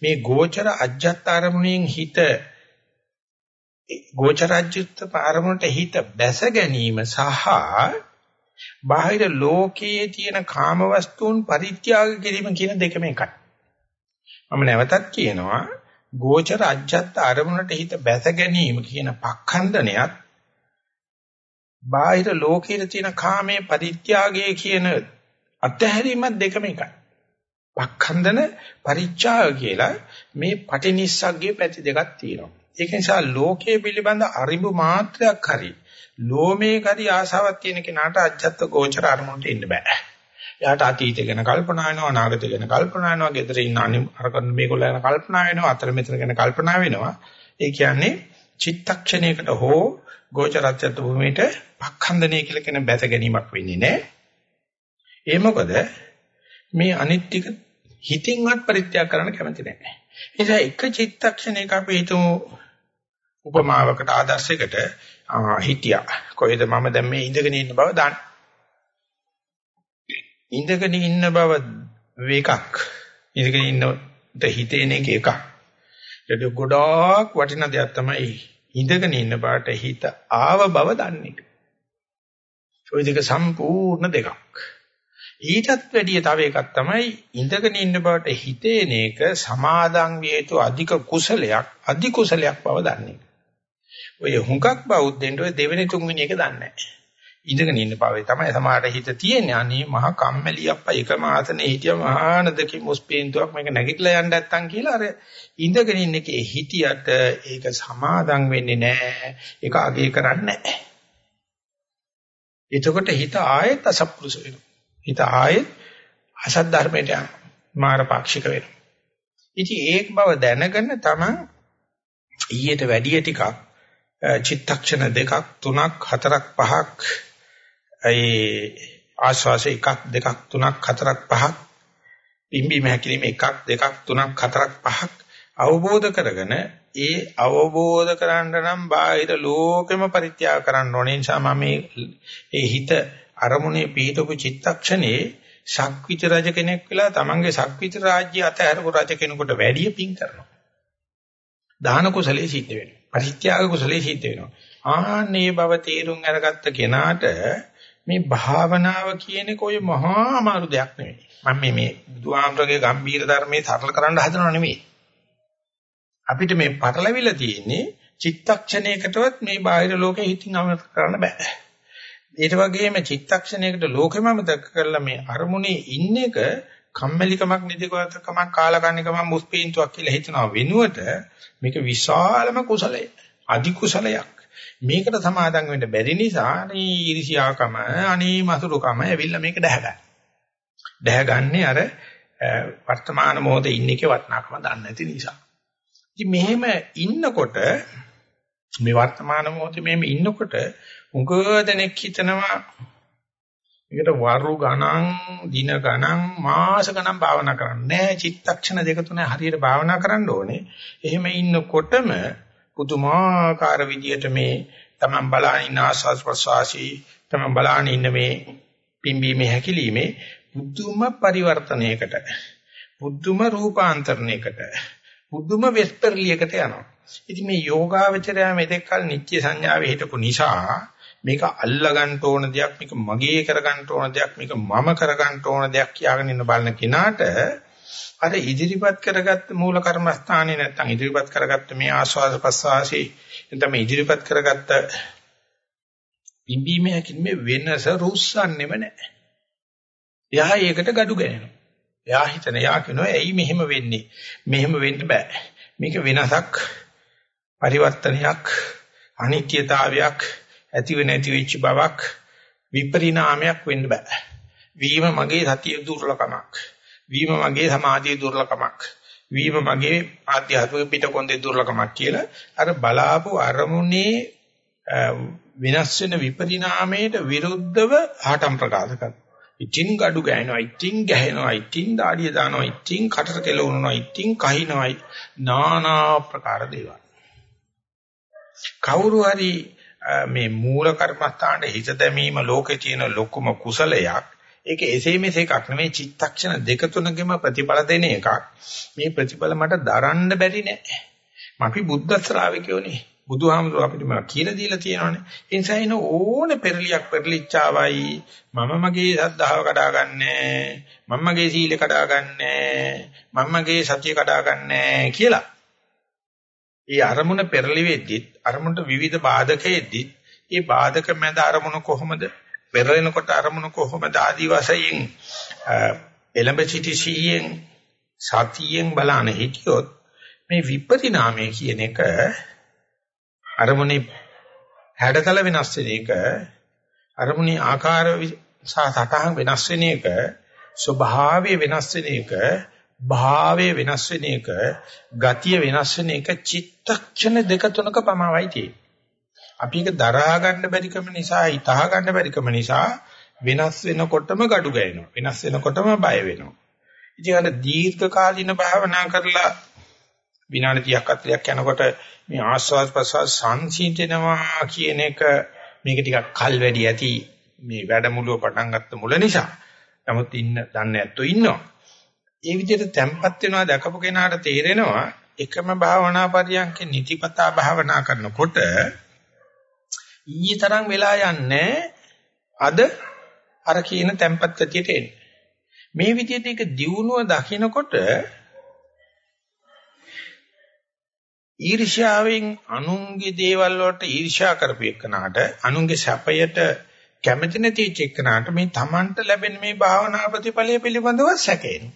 මේ ගෝචර අජ්ජත් අරමුණෙන් හිත ගෝචර අජ්ජත් අරමුණට හිත බැස ගැනීම සහ බාහිර ලෝකයේ තියෙන කාම වස්තුන් පරිත්‍යාග කිරීම කියන දෙකම එකයි. මම නැවතත් කියනවා ගෝචර අජ්ජත් අරමුණට හිත බැස ගැනීම කියන පක්ඛන්දනයත් බාහිර ලෝකයේ තියෙන කාමයේ පරිත්‍යාගයේ කියන අත්හැරීමත් දෙකම එකයි. පක්ඛන්දන පරිත්‍යාග කියලා මේ පටිනිස්සග්ගේ පැති දෙකක් තියෙනවා. ඒක නිසා ලෝකයේ පිළිබඳ අරිඹු මාත්‍රයක් හරි ලෝමේ කරි ආසාවක් තියෙන කෙනාට අජත්ත ගෝචර අරමුණට ඉන්න බෑ. එයාට අතීතය ගැන කල්පනා වෙනවා, අනාගතය ගැන කල්පනා වෙනවා, ගෙදර ඉන්න අරකන් මේගොල්ලෝ ගැන කල්පනා වෙනවා, අතර මෙතන ගැන කල්පනා වෙනවා. ඒ කියන්නේ චිත්තක්ෂණයකට හෝ ගෝචරත්‍යත් භූමියට පක්ඛන්දනය කියලා කියන බැස ගැනීමක් වෙන්නේ නැහැ. ඒ මොකද මේ අනිත්‍යක හිතින්වත් පරිත්‍යාග කරන්න කැමති නැහැ. ඒ නිසා එක චිත්තක්ෂණයක අපි හිතමු උපමාවකට ආදර්ශයකට හිටියා. කොහෙද මම දැන් මේ ඉඳගෙන ඉන්න බව දාන්න. ඉඳගෙන ඉන්න බව වේකක්. ඉඳගෙන ඉන්නට හිතේන එක එකක්. ඒක ගොඩාක් වටින දෙයක් තමයි ඉඳගෙන ඉන්න බාට හිත ආව බව දන්නේ. ওই දෙක සම්පූර්ණ දෙකක්. ඊටත් වැඩිය තව එකක් තමයි ඉඳගෙන ඉන්න බවට හිතේන එක සමාදන් වියතු අධික කුසලයක් අධි කුසලයක් බව දන්නේ. ඔය හුඟක් බෞද්ධෙන්ට ඔය දෙවෙනි තුන්වෙනි එක දන්නේ නැහැ. ඉඳගෙන ඉන්න බවේ තමයි සමහරට හිත තියෙන්නේ. අනේ මහා කම්මැලි අප්පා එක මාතනේ හිටිය මහා නදකි මුස්පේන්තුවක් මේක නැගිටලා යන්න නැත්තම් කියලා අර ඉඳගෙන ඉන්න එකේ හිටියට ඒක සමාදන් වෙන්නේ නැහැ. ඒක අගේ කරන්නේ නැහැ. එතකොට හිත ආයෙත් අසප්පුරුෂ වෙනවා. හිත ආයෙත් අසත් ධර්මයට යනවා. මාර පාක්ෂික වෙනවා. ඉතින් ඒක බව දැනගෙන තමයි ඊට වැඩිය ටිකක් චිත්තක්ෂණ දෙකක් තුනක් හතරක් පහක් ඒ ආශ්වාස එකක් දෙකක් තුනක් හතරක් පහක් පිම්බි මහැකිලිම එකක් දෙකක් තුනක් හතරක් පහක් අවබෝධ කරගෙන ඒ අවබෝධ කරගන්න නම් බාහිර ලෝකෙම පරිත්‍යාග කරන්න ඕනේ නිසා මම මේ හිත අරමුණේ පිහිටපු චිත්තක්ෂණේ ශක්විත රජ කෙනෙක් වෙලා තමන්ගේ ශක්විත රාජ්‍ය අතහැරපු රජ කෙනෙකුට වැඩිය පිං කරනවා. දාන කුසලයේ සිද්ධ වෙනවා. පරිත්‍යාග කුසලයේ සිද්ධ වෙනවා. ආන්නේ බව තේරුම් අරගත්ත කෙනාට මේ භාවනාව කියන එක ඔය මහා අමාරු දෙයක් නෙවෙයි. මම මේ මේ බුදුහාමරගේ ගම්බීර ධර්මයේ සරල කරන්න හදනව නෙවෙයි. අපිට මේ පටලවිලා තියෙන්නේ චිත්තක්ෂණයකටවත් මේ බාහිර ලෝකෙ හිතින් අමතක කරන්න බෑ. ඊට වගේම චිත්තක්ෂණයකට ලෝකෙම අමතක කරලා මේ අරමුණේ ඉන්න එක කම්මැලිකමක් නිදිකමක් කාලකන්නිකමක් මුස්පීන්තුවක් කියලා හිතනවා වෙනුවට මේක විශාලම කුසලය. අධි කුසලයක්. මේකට සමාදම් වෙන්න බැරි නිසා අනේ ඊර්ෂියාකම අනේ මසුරුකම ඇවිල්ලා මේක දැහගන්න. දැහගන්නේ අර වර්තමාන මොහොතේ ඉන්න එකේ වටිනාකම දන්නේ නැති නිසා. ඉතින් මෙහෙම ඉන්නකොට මේ වර්තමාන මොහොතේ මෙහෙම ඉන්නකොට උගදෙනෙක් හිතනවා මේකට වරු ගණන් දින ගණන් මාස ගණන් භාවනා කරන්න නෑ චිත්තක්ෂණ දෙක තුන හරියට භාවනා කරන්න ඕනේ එහෙම ඉන්නකොටම පුදුමාකාර විදියට මේ තමන් බලාන ඉන්න ආස්වාස් ප්‍රසවාසී තමන් බලාන ඉන්න මේ පිම්බීමේ හැකිලිමේ බුදුම පරිවර්තනයකට බුදුම රූපාන්තරණයකට බුදුම වෙස්පර්ලියකට යනවා. ඉතින් මේ යෝගාවචරය මෙතෙක් කල නිත්‍ය සංඥාවේ හිටපු නිසා මේක අල්ලා ගන්න ඕන දෙයක් මේක මගේ කර ගන්න ඕන දෙයක් මේක මම කර ගන්න ඕන දෙයක් කියාගෙන ඉන්න බලන කෙනාට අර ඉදිරිපත් කරගත්ත මූල කර්මස්ථානේ නැත්තම් ඉදිරිපත් කරගත්ත මේ ආස්වාද ප්‍රසවාසී නැත්නම් මේ ඉදිරිපත් කරගත්ත පිම්බීමේ කිමේ වෙනස රුස්සන්නේම නැහැ. එයා ඒකට gadu ගෑනවා. එයා හිතන එයා කියනවා ඇයි මෙහෙම වෙන්නේ? මෙහෙම වෙන්න බෑ. මේක වෙනසක් පරිවර්තනයක් අනිත්‍යතාවයක් ඇතිව නැති වෙච්ච බවක් විපරිණාමයක් වෙන්න බෑ. වීම මගේ සතිය දුර්ලකමක්. වීම මගේ සමාධියේ දුර්ලකමක්. වීම මගේ ආධ්‍යාත්මික පිටකොන්දේ දුර්ලකමක් කියලා අර බලාපු අරමුණේ විනාශ වෙන විපරිණාමයට විරුද්ධව ආටම් ප්‍රකාශ කරනවා. ඉතින් gadu ගෑනවා, ඉතින් ගැහෙනවා, ඉතින් දාඩිය දානවා, ඉතින් කටට කෙල උනනවා, ඉතින් කහිනවා, নানা ප්‍රකාර දේවල්. කවුරු හරි මේ මූල කර්මස්ථානයේ හිත දැමීම ලෝකේ තියෙන ලොකුම කුසලයක්. ඒක එසේ මෙසේ එකක් නෙමෙයි චිත්තක්ෂණ දෙක තුනකම ප්‍රතිඵල දෙන එකක්. මේ ප්‍රතිඵල මට දරන්න බැරි නෑ. අපි බුද්ධ ශ්‍රාවකයෝනේ. බුදුහාමුදුර අපිට මම කියලා දීලා තියෙනවානේ. ඒ නිසා එන ඕනේ පෙරලියක් පෙරලිච්චාවයි මම මගේ ශ්‍රද්ධාව කඩාගන්නේ මම මගේ සීල කඩාගන්නේ මම මගේ සතිය කඩාගන්නේ කියලා. ඒ අරමුණ පෙරලි වෙද්දිත් අරමුණට විවිධ බාධකෙද්දිත් ඒ බාධක මැද අරමුණ කොහොමද පෙරලෙනකොට අරමුණ කොහොමද ආදි වශයෙන් එලඹ සිටි සීයෙන් සතියෙන් බලන හිටියොත් මේ විපරිණාමය කියන එක අරමුණේ හැඩතල වෙනස් වෙන එක අරමුණේ ආකාර සහ සටහන් වෙනස් වෙන එක ස්වභාවය වෙනස් වෙන එක භාවය වෙනස් වෙන එක ගතිය වෙනස් වෙන එක චිත්තක්ෂණ දෙක තුනක පමාවයි තියෙන්නේ. අපි ඒක දරා ගන්න බැරිකම නිසා හිතා ගන්න බැරිකම නිසා වෙනස් වෙනකොටම gadu ගෑනවා. වෙනස් වෙනකොටම බය වෙනවා. ඉතින් අර දීර්ඝ කාලින භාවනා කරලා විනාඩි 30ක් 40ක් යනකොට මේ ආස්වාද ප්‍රසවාස සංසිඳනවා කියන එක මේක ටිකක් කල් වැඩි ඇති මේ වැඩමුළුව පටන් ගත්ත මුල නිසා. නමුත් ඉන්න දන්නේ නැත්තෝ ඉන්නවා. ඒ විදිහට තැම්පත් වෙනවා දැකපු කෙනාට තේරෙනවා එකම භාවනා පරියන්කේ නිතිපතා භාවනා කරනකොට ඊයේ තරම් වෙලා යන්නේ අද අර කියන තැම්පත් ගතියට එන්නේ. මේ විදිහට ඒක දියුණුව දකිනකොට ඊර්ෂ්‍යාවෙන් අනුන්ගේ දේවල් වලට ඊර්ෂ්‍යා කරපෙන්නාට අනුන්ගේ සැපයට කැමති නැති චෙක්කනාට මේ Tamanට ලැබෙන මේ භාවනා ප්‍රතිඵලය පිළිබඳව සැකේනවා.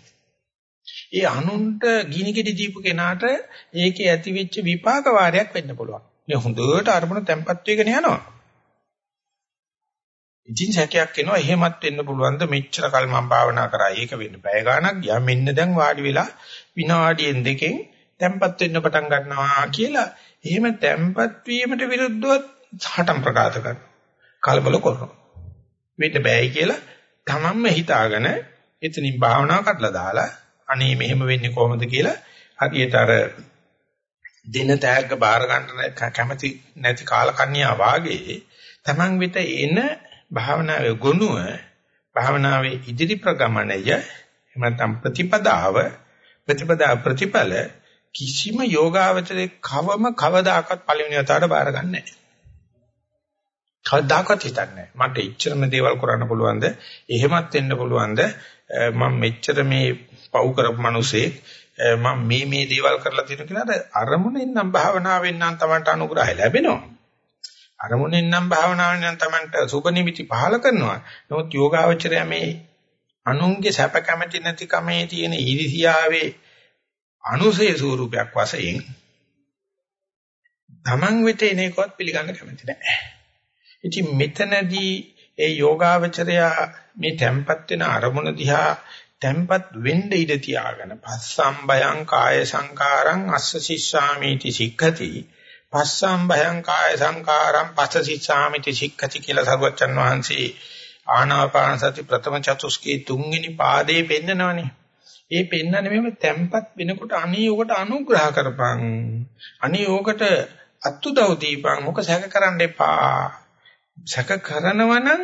ඒ අනුන්ට ගිනි ගෙඩි දීපු කෙනාට ඒකේ ඇතිවෙච්ච විපාක වාරයක් වෙන්න පුළුවන්. මේ හොඳට අරමුණ තැම්පත් වෙගෙන යනවා. ඉතින් සැකයක් එනවා එහෙමත් වෙන්න පුළුවන්ද මෙච්චර කල් මම භාවනා කරා ඒක වෙන්න බය ගන්නක් ගියා මෙන්න දැන් වාඩි වෙලා විනාඩියෙන් දෙකෙන් තැම්පත් වෙන්න පටන් ගන්නවා කියලා එහෙම තැම්පත් වීමට විරුද්ධව හටම් ප්‍රකාශ කරනවා. කලබල කරනවා. වෙන්න බෑයි කියලා තමන්ම හිතාගෙන එතනින් භාවනාව කඩලා දාලා අනේ මෙහෙම වෙන්නේ කොහොමද කියලා හරියට අර දින තෑග්ග බාර ගන්න කැමැති නැති කාලකන්‍යා වාගේ තමන් වෙත එන භාවනාවේ ගුණය භාවනාවේ ඉදිරි ප්‍රගමණය එහෙම නැත්නම් ප්‍රතිපදාව ප්‍රතිපදා ප්‍රතිඵල කිසිම යෝගාවචරයේ කවම කවදාකවත් පළවෙනි වතාවට බාර ගන්න නැහැ. කවදාකවත් හිතන්නේ මට ඉච්චරම දේවල් කරන්න පුළුවන්ද? එහෙමත් වෙන්න පුළුවන්ද? මම මෙච්චර මේ පව් කරපු මිනිසේ මම මේ මේ දේවල් කරලා තියෙන කෙනාට අරමුණෙන් නම් භාවනාවෙන් නම් Tamanට අනුග්‍රහය ලැබෙනවා. අරමුණෙන් නම් භාවනාවෙන් නම් Tamanට සුබ නිමිති පහල කරනවා. නමුත් යෝගාවචරය මේ අනුන්ගේ සැප කැමැති නැති කමේ තියෙන ඊර්ෂියාවේ අනුසේ ස්වරූපයක් වශයෙන් Taman වෙත එනේකවත් පිළිගන්න කැමති නැහැ. ඉතින් මෙතනදී ඒ යෝගාවචරය මේ තැම්පත් වෙන අරමුණ දිහා තැම්පත් වෙන්න ඉඩ තියාගෙන පස්සම් බයං කාය සංකාරං අස්ස සිස්සාමීති සික්ඛති. පස්සම් බයං කාය සංකාරං පස්ස සිස්සාමීති සික්ඛති කියලා සරුවචන් වහන්සේ ආනාපාන සති ප්‍රථම චතුස්කේ තුන්වෙනි පාදේ පෙන්නනවනේ. ඒ පෙන්නන්නේ මෙහෙම තැම්පත් වෙනකොට අනියෝකට අනුග්‍රහ කරපන්. අනියෝකට අත්උදව් දීපන්. මොක සැක කරන්න එපා. සැක කරනවා නම්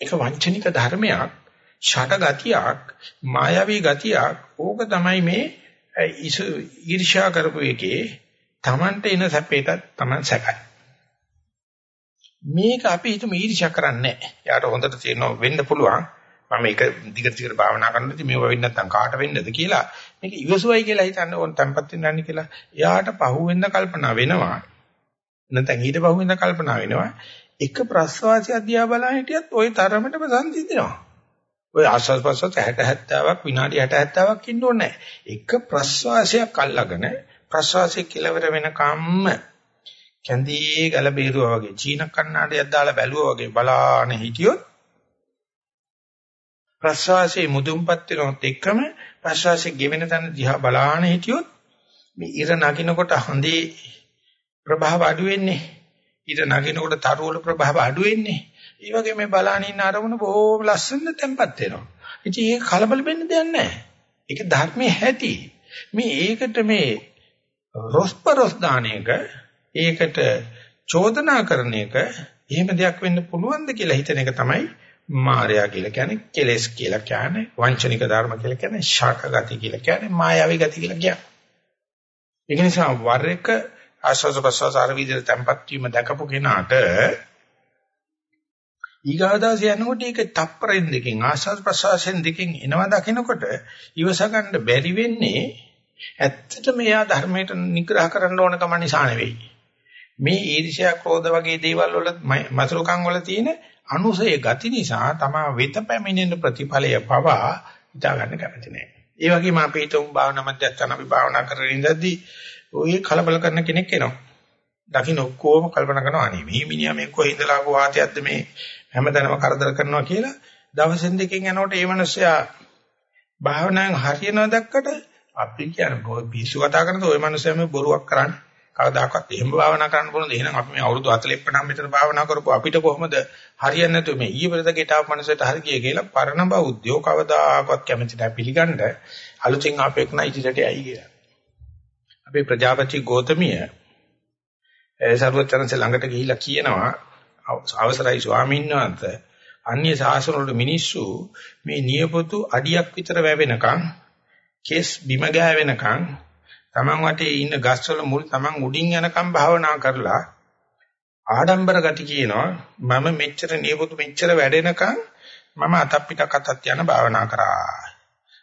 ඒක වංචනික ධර්මයක්. ෂට ගතියක් මායාවී ගතියක් ඕක තමයි මේ ඊර්ෂ්‍යා කරපු එකේ Tamante එන සැපේට Taman සැකයි මේක අපි හිතමු ඊර්ෂ්‍යා කරන්නේ නැහැ. යාට හොඳට තේරෙනවා වෙන්න පුළුවන්. මම මේක දිගට දිගට භාවනා කරනකොට මේව වෙන්නේ නැත්නම් කාට වෙන්නද කියලා මේක ඉවසුවයි කියලා හිතන්න ඕන තැම්පත් වෙන්නන්නේ කියලා. එයාට පහුවෙන්න කල්පනා වෙනවා. නැත්නම් ඊට පහුවෙන්න කල්පනා වෙනවා. එක ප්‍රස්වාසය අධ්‍යා බලන හිටියත් ওই තරමටම සංසිඳනවා. ඔය ආස්වාද ප්‍රස්වාස 60 70ක් විනාඩි 60 70ක් ඉන්න ඕනේ එක ප්‍රස්වාසයක් අල්ලගෙන ප්‍රස්වාසයේ කෙලවර වෙනකම්ම කැඳී ගල බේරුවා වගේ චීන කන්නාඩියක් දාලා බැලුවා වගේ බලාන හිටියොත් ප්‍රස්වාසයේ මුදුන්පත් වෙනොත් එකම ප්‍රස්වාසයේ ගෙවෙන තැන දිහා බලාන හිටියොත් මේ ඉර නගිනකොට හඳේ ප්‍රභාව අඩු වෙන්නේ. ඉර නගිනකොට තරුවල ප්‍රභාව අඩු වෙන්නේ. ඒ වගේ මේ බලාන ඉන්න අරමුණ බොහොම ලස්සනට tempat වෙනවා. ඉතින් ඒක කලබල වෙන්න දෙයක් නැහැ. ඒක ධර්මයේ හැටි. මේ ඒකට මේ රොස්පරොස් දාන එක ඒකට චෝදනා කරන එක එහෙම දෙයක් වෙන්න පුළුවන්ද කියලා හිතන එක තමයි මායя කියලා කියන්නේ කෙලෙස් කියලා කියන්නේ වංචනික ධර්ම කියලා කියන්නේ ශාක ගති කියලා කියන්නේ මායාවී ගති කියලා කියන්නේ. ඒක නිසා වර එක ආස්වාද ප්‍රසවාස ආර විදිහට tempat වීම දැකපු කෙනාට ඊගාදාස යනකොට ඒක තප්පරෙන් දෙකෙන් ආස්වාද ප්‍රසවාසයෙන් දෙකෙන් එනවා දකිනකොට ඉවස ගන්න බැරි වෙන්නේ ඇත්තටම එයා ධර්මයට නිග්‍රහ කරන්න ඕන කම නිසා නෙවෙයි. මේ ඊර්ෂ්‍යා ක්‍රෝධ වගේ දේවල් වල මසරුකම් වල තියෙන අනුසය ගති නිසා තමා වෙත පැමිණෙන ප්‍රතිඵලය පවා හිතා ගන්න කැමති නෑ. ඒ වගේම අපි හිතමු භාවනා මධ්‍යස්ථාන අපි භාවනා කරගෙන ඉඳද්දී ඔය කලබල කරන කෙනෙක් එනවා. දකින්න ඔක්කොම කල්පනා කරනවා අනේ මේ මිනිහා මේ කොහේ ඉඳලා ආපු වාතයක්ද මේ හැමදැනම කරදර කරනවා කියලා දවසෙන් දෙකෙන් යනකොට ඒ මනුස්සයා භාවනාවෙන් හරියනවා දැක්කට අපි කියන්නේ පිස්සු කතා කරනද ওই මනුස්සයා මේ බොරුවක් කරන්නේ. කවදාකවත් එහෙම භාවනා කරන්න පුළුවන්ද? එහෙනම් අපි මේ අවුරුදු 40 50 මෙතන භාවනා කරපුව අපිට කොහොමද හරියන්නේ නැතුව මේ ඊයේ පෙරද ගෙටාව මනුස්සයට හරි ගියේ කියලා පරණ බෞද්ධයෝ කවදාකවත් කැමති නැහැ. පිළිගන්න. අලුතෙන් ආපෙක් නයි ඉදිරියට ඇයි කියලා. අපේ ප්‍රජාපති ගෝතමිය ඒ සර්වචනසේ ළඟට ගිහිල්ලා කියනවා අවසරයි ස්වාමීන් වහන්සේ. අන්‍ය සාසන වල මිනිස්සු මේ නියපොතු අඩියක් විතර වැවෙනකන් කෙස් බිම ගෑවෙනකන් Taman වටේ ඉන්න ගස්වල මුල් Taman උඩින් යනකම් භාවනා කරලා ආඩම්බර ගති කියනවා මම මෙච්චර නියපොතු මෙච්චර වැඩෙනකන් මම අතක් පිටක් අතක් යන භාවනා කරා.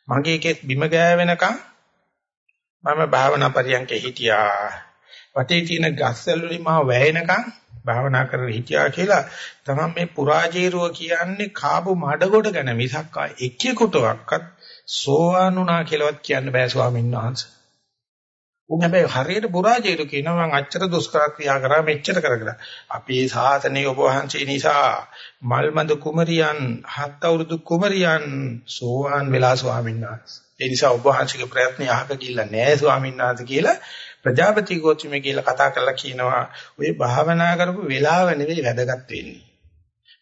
මගේ කෙස් බිම ගෑවෙනකන් මම භාවනා පරියන්කේ හිටියා. වටේ තියෙන ගස්වල වලින් මම වැහෙනකන් භාවනා කරගෙන හිටියා කියලා තමයි මේ පුරාජීරුව කියන්නේ කාබු මඩගොඩ ගැන මිසක් එක්කෙකුටවත් සෝවාන් වුණා කියලාවත් කියන්න බෑ ස්වාමීන් වහන්සේ. උන් හැබැයි හරියට පුරාජේරු කියනවා මං අච්චර දුෂ්කර ක්‍රියා කරා මෙච්චර කරගෙන. අපේ සාසනයේ ඔබ වහන්සේ නිසා මල්මද කුමරියන් හත් අවුරුදු කුමරියන් සෝවාන් වෙලා ස්වාමීන් වහන්සේ. ඒ නිසා ඔබ වහන්සේගේ ප්‍රයත්නය අහක ගිල්ල නෑ ස්වාමීන් වහන්සේ කියලා ප්‍රජාපති ගෝත්‍රමේ කියලා කතා කරලා කියනවා ඔය භාවනා කරපු වෙලාව නෙවෙයි වැදගත් වෙන්නේ.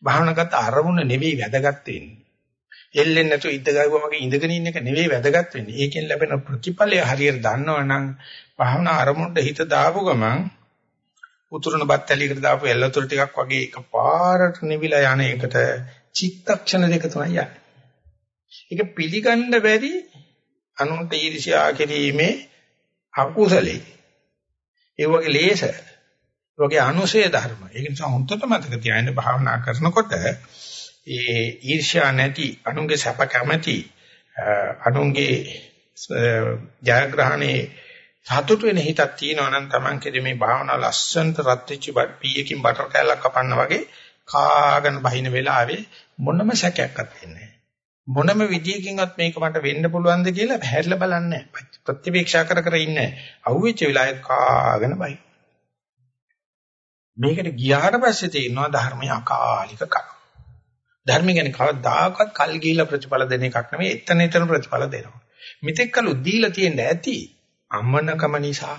භාවනාගත අරමුණ නෙවෙයි වැදගත් වෙන්නේ. එල්ලෙන්නේ නැතුව ඉඳ ගාවම වගේ ඉඳගෙන ඉන්න එක නෙවෙයි වැදගත් වෙන්නේ. ඒකෙන් ලැබෙන ප්‍රතිඵලය හරියට දන්නවනම් භාවනා අරමුණට හිත දාපු ගමන් උතුරන බත් ඇලියකට දාපු එල්ලතුර ටිකක් වගේ එකපාරට නිවිලා යන එකට චිත්තක්ෂණ දෙක තමයි යන්නේ. ඒක පිළිගන්න බැරි අනුන්ට ඊර්ෂ්‍යා කිරීමේ අකුසලේ. ඒ වගේ ලේස. ඒ වගේ අනුශේ ධර්ම. ඒක නිසා හොන්දට මතක තියාගන්න භාවනා කරනකොට ඒ ඊර්ෂ්‍යා නැති අනුන්ගේ සැප කැමැති අනුන්ගේ ජයග්‍රහණේ සතුට වෙන හිතක් තියෙනවා නම් Taman කෙරේ මේ භාවනා ලස්සනට රත් වෙච්ච පීයකින් බටර් කෑල්ලක් කපන්න වගේ කාගෙන බහින වෙලාවේ මොනම සැකයක්වත් වෙන්නේ මොනම විදියකින්වත් මේක මට වෙන්න පුළුවන්ද කියලා හැරිලා බලන්නේ ප්‍රතිවීක්ෂා කර කර ඉන්නේ අහුවෙච්ච වෙලාවේ කාගෙන බයි මේකට ගියාට පස්සේ තේරෙනවා ධර්මයේ අකාලික කම ධර්ම කියන්නේ කවදාකවත් කල් ගිහිලා ප්‍රතිඵල දෙන එකක් නෙමෙයි එතන එතන ප්‍රතිඵල දෙනවා. මෙතෙක් කල දීලා තියෙන්න ඇති අමනකම නිසා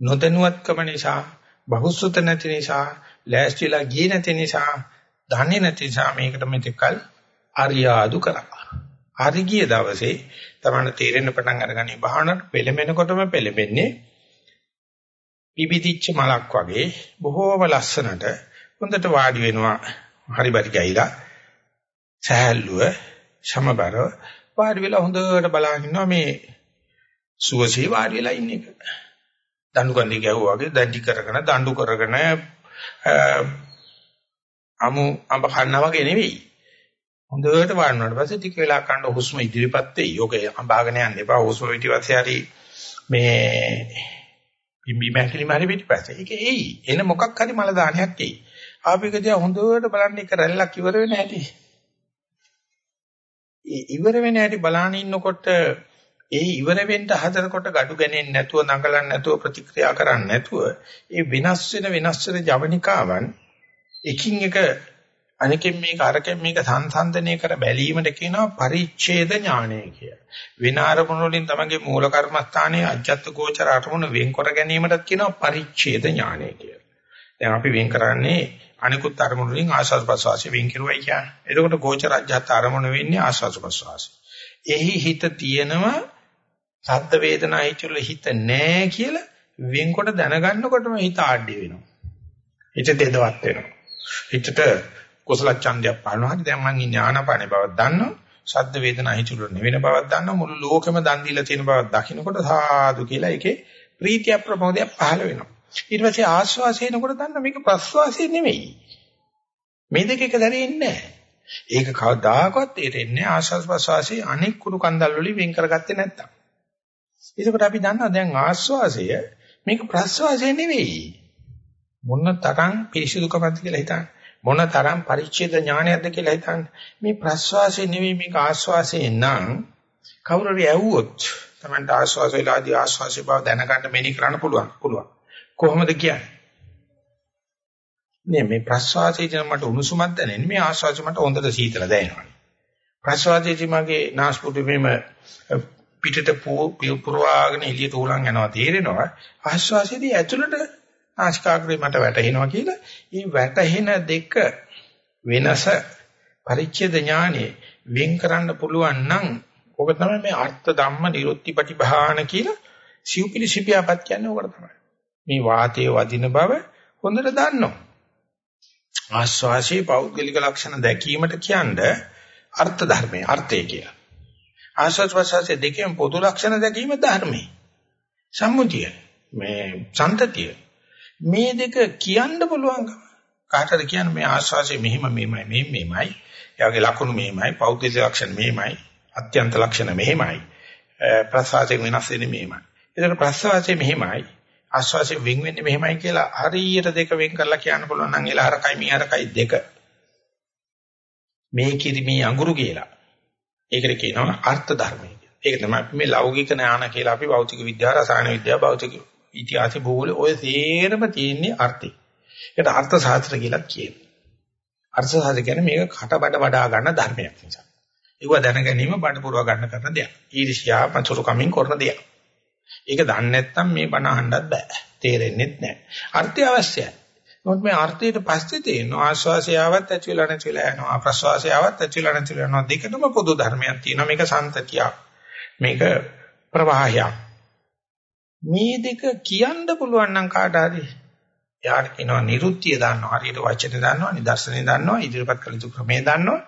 නොදැනුවත්කම නිසා බහුසුත නැති නිසා ලෑස්තිලා ගියේ නැති නිසා දන්නේ නැති නිසා මේකට මෙතෙක් කල අරියාදු කරා. හරි ගිය දවසේ තමයි තේරෙන්න පටන් අරගන්නේ බහනට පෙළඹෙනකොටම පෙළඹෙන්නේ පිපිදිච්ච මලක් වගේ බොහෝම ලස්සනට හොඳට වාඩි වෙනවා හරි බරි ගයිලා සහැල්ලුව සමබර වාඩි වෙලා හොඳට බලන් ඉන්නවා මේ සුවසේ වාඩි වෙලා ඉන්න එක. දඬු කන්දේ ගැහුවා වගේ දඬි කරගෙන දඬු කරගෙන අමු අඹ කන්නා වගේ නෙවෙයි. හොඳට වාඩිවුණාට පස්සේ ටික වෙලා කන්න හුස්ම ඉදිරිපත් වෙයි. යෝගය අඹාගෙන යන්න එපා. හුස්ම පිටිපස්සේ හරි මේ පිම්බි මැකිලි මාරි පිටිපස්සේ. ඒක එයි. එන මොකක් හරි මල දානයක් එයි. ආපිකදී හොඳට බලන්න එක රැල්ලක් ඉවර වෙන හැටි. ඉවර වෙන හැටි බලාන ඉන්නකොට ඒ ඉවර වෙන්න හදනකොට gadu ගන්නේ නැතුව නඟලන්නේ නැතුව ප්‍රතික්‍රියා කරන්නේ නැතුව ඒ වෙනස් වෙන වෙනස් වෙන ජවනිකාවන් එකින් එක අනිකෙන් මේක අරකින් මේක සංසන්දනය කර බැලීමට කියනවා පරිච්ඡේද ඥානය කියලා. වෙන අරමුණු වලින් තමගේ මූල කර්මස්ථානයේ අජත්ත ගෝචර අරමුණ වෙන්කර ගැනීමටත් කියනවා පරිච්ඡේද ඥානය කියලා. දැන් අපි වෙන් කරන්නේ අනිකුත් අරමුණු වලින් ආස්වාද ප්‍රසවාසය වෙන් කෙරුවයි කියන්නේ. එතකොට ගෝචර අජ්ජත් අරමුණ වෙන්නේ ආස්වාද ප්‍රසවාසය. එහි හිත තියෙනවා සද්ද වේදනා හිතුවල හිත නැහැ කියලා වෙන්කොට දැනගන්නකොටම හිත ආඩ්‍ය වෙනවා. හිත දෙදවත් වෙනවා. හිතට කුසල ඡන්දයක් පානවා. හරි දැන් මං ඉන්නේ ආනාපානේ බවක් දන්නවා. සද්ද වේදනා හිතුවල නෙවෙන බවක් දන්නවා. මුළු ලෝකෙම දන් දීලා තියෙන බවක් දකින්නකොට සාදු කියලා ඒකේ ප්‍රීතිය ප්‍රමෝදයක් පහළ වෙනවා. ඊට පස්සේ ආශ්වාසයනකොට දන්න මේක ප්‍රශ්වාසය නෙමෙයි. මේ දෙක එක දැනෙන්නේ නැහැ. ඒක කවදාකවත් තේරෙන්නේ ආශ්වාස ප්‍රශ්වාසයේ අනෙක් කුණු කන්දල් වලින් වෙන් කරගත්තේ නැත්තම්. ඒකට අපි දන්නවා දැන් ආශ්වාසය මේක ප්‍රශ්වාසය නෙවෙයි. මොන තරම් පිරිසිදුකමක්ද කියලා හිතන්න. මොන තරම් පරිච්ඡේද ඥානයක්ද කියලා හිතන්න. මේ ප්‍රශ්වාසය නෙවෙයි මේක ආශ්වාසය නම් කවුරු හරි ඇහුවොත් Tamanට ආශ්වාසයලාදී ආශ්වාසය බව දැනගන්න මෙනි කරන්න පුළුවන්. පුළුවන්. කොහොමද කියන්නේ? නේ මේ ප්‍රස්වාසයේදී මට උණුසුමක් දැනෙන්නේ මේ ආශ්වාසය මට හොඳට සීතල දැනෙනවා. ප්‍රස්වාසයේදී මගේ නාස්පුඩු මෙම පිටට පුරවාගෙන එළියට උලන් යනවා තේරෙනවා. ආශ්වාසයේදී ඇතුළට නාසිකාග්‍රේ මට වැටෙනවා කියලා. මේ වැටෙන දෙක වෙනස පරිච්ඡේද ඥානෙ වෙන් කරන්න පුළුවන් නම් ඔක තමයි මේ අර්ථ ධම්ම නිරුත්ති ප්‍රතිභාන කියලා සිව්පිලිසිපියාපත් කියන්නේ ඔකට තමයි. මේ වාතයේ වදින බව හොඳට දන්නවා. ආස්වාසේ පෞද්ගලික ලක්ෂණ දැකීමට කියන්නේ අර්ථ ධර්මයේ අර්ථය කියලා. ආස්වාස් ප්‍රසවාසයේ දෙකෙන් පොදු ලක්ෂණ දැකීම ධර්මයේ. සම්මුතිය මේ සම්තතිය මේ දෙක කියන්න පුළුවන්කම කාටද කියන්නේ මේ ආස්වාසේ මෙහිම මෙහිමයි මේ මෙහිමයි එයාගේ ලක්ෂණ මෙහිමයි පෞද්ගලික ලක්ෂණ මෙහිමයි අත්‍යන්ත ලක්ෂණ මෙහිමයි ප්‍රසවාසයෙන් වෙනස් වෙන්නේ මෙහිමයි. ඒතර ප්‍රසවාසයේ මෙහිමයි ආශ්වාසයෙන් වෙන් වෙන්නේ මෙහෙමයි කියලා හරියට දෙක වෙන් කරලා කියන්න පුළුවන් නම් එලා හරකයි මී හරකයි දෙක. මේ කිරි මේ අඟුරු කියලා. ඒකට කියනවා අර්ථ ධර්මය කියලා. ඒක තමයි මේ ලෞකික ඥාන කියලා අපි භෞතික විද්‍යාව, රසායන විද්‍යාව, භෞතික ඉතිහාස භූගෝල ඔය සේරම තියෙන්නේ අර්ථය. ඒකට අර්ථ ශාස්ත්‍ර කියලා කියනවා. අර්ථ ශාස්ත්‍ර කියන්නේ මේක කටබඩ වඩා ගන්න ධර්මයක් නිසා. ඒව දැන ගැනීම බඩ පුරව ගන්න කරන දෙයක්. ඊර්ෂ්‍යා පචුරු කමින් කරන දෙයක්. ඒක දන්නේ නැත්නම් මේ බණ අහන්නත් බෑ. තේරෙන්නේ නැහැ. අර්ථය අවශ්‍යයි. නමුත් මේ අර්ථයට පස්සේ තියෙන ආශ්වාසය ආවත් ඇති වෙලා නැති වෙලා යනවා. ප්‍රශ්වාසය ආවත් ඇති වෙලා නැති වෙලා යනවා. දෙකටම පොදු ධර්මයක් තියෙනවා. මේක සම්තතියක්. මේක ප්‍රවාහයක්. මේ දෙක කියන්න පුළුවන් නම් කාට හරි යාට කියනවා නිරුත්තිය දන්නවා හරියට වචනේ දන්නවා නිදර්ශනේ දන්නවා ඉදිරිපත් කළ යුතු ක්‍රමේ දන්නවා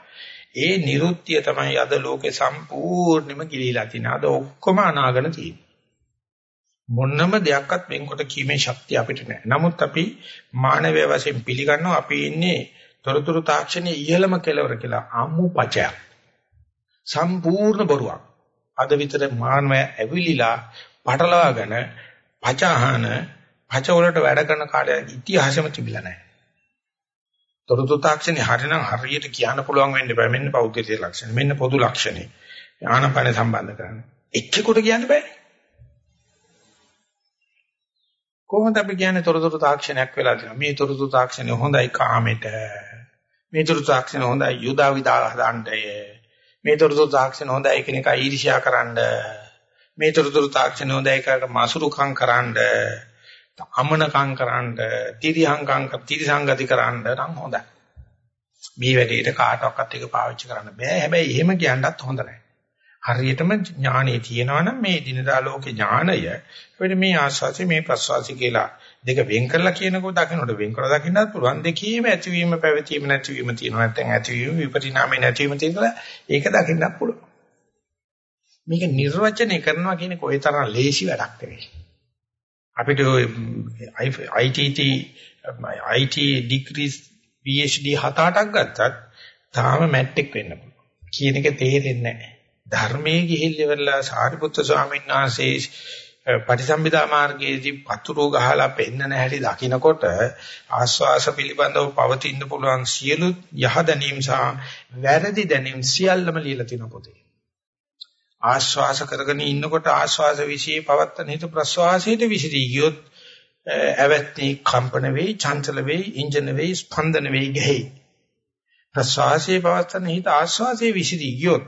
ඒ නිරුත්තිය තමයි අද ලෝකේ සම්පූර්ණයෙන්ම කිලිලා තියෙන. අද ඔක්කොම අනාගෙන තියෙන්නේ. මොනම දෙයක්වත් වෙන්කොට කීමේ ශක්තිය අපිට නැහැ. නමුත් අපි මානවය වශයෙන් පිළිගන්නවා අපි ඉන්නේ තොරතුරු තාක්ෂණයේ ඉහළම කෙලවර කියලා අමු පචයක්. සම්පූර්ණ බොරුවක්. අද විතර මානවය ඇවිලිලා පටලවාගෙන පචහන පච වලට වැඩ කරන කාලය ඉතිහාසෙම තිබිලා නැහැ. තොරතුරු තාක්ෂණේ හරිනම් හරියට කියන්න පුළුවන් වෙන්න බෑ. මෙන්න පෞද්ගලික ලක්ෂණ මෙන්න පොදු ලක්ෂණේ ආනපන සම්බන්ධ කරන්න. එක්කෙකුට කියන්න බෑ. කොහොමද අපි කියන්නේ තොරතුරු තාක්ෂණයක් වෙලා තියෙනවා? මේ තොරතුරු තාක්ෂණය හොඳයි කාමෙට. මේ තොරතුරු තාක්ෂණය හොඳයි යුදා විදා හදන්නය මේ තොරතුරු තාක්ෂණය හොඳයි කෙනෙක් ඊර්ෂ්‍යා කරන්න. මේ තොරතුරු තාක්ෂණය හොඳයි කාට මාසුරුකම් කරන්න අමනකම් කරන්න, තිරිහංකම් තිරිසංගති කරන්න නම් හොඳයි. මේ වැඩේට කාටවත් එක පාවිච්චි කරන්න බෑ. හැබැයි එහෙම කියන්නත් හොඳ නැහැ. හරියටම ඥානෙ තියෙනවා නම් මේ දිනදා ලෝකේ ඥානය අපිට මේ ආස්වාසි මේ ප්‍රස්වාසි කියලා දෙක වෙන් කරලා කියනකොට දකින්නට වෙන් කරලා දකින්නත් පුළුවන් දෙකීම ඇතිවීම පැවතීම නැතිවීම තියෙනවා නැත්නම් ඇතිවීම විපරිණාමය නැතිවීම තියෙනවා ඒක දකින්නත් පුළුවන් මේක නිර්වචනය කරනවා කියන්නේ කොයි තරම් ලේසි වැඩක් නෙවෙයි අපිට ITT IT ඩිග්‍රීස් PhD හත අටක් ගත්තත් තාම මැට්‍රික් වෙන්න පුළුවන්. කියන එක තේරෙන්නේ නැහැ. ධර්මයේ ගිහිල්ලා සාරිපුත්‍ර ස්වාමීන් වහන්සේ පටිසම්භිදා මාර්ගයේදී පතුරු ගහලා පෙන්නන හැටි දකිනකොට ආස්වාස පිළිබඳව පවතින්න පුළුවන් සියලු යහ දැනීම් සහ වැරදි දැනීම් සියල්ලම ලියලා තින පොතේ. ආශ්වාස කරගෙන ඉන්නකොට ආශ්වාස વિશે පවත්තන හිත ප්‍රශ්වාසයට විසිරී ගියොත් ඇවැත්නි කම්පන වෙයි, චංචල වෙයි, ඉන්ජන වෙයි, ස්පන්දන වෙයි ගහයි. ප්‍රශ්වාසයේ පවත්තන හිත ආශ්වාසයේ විසිරී ගියොත්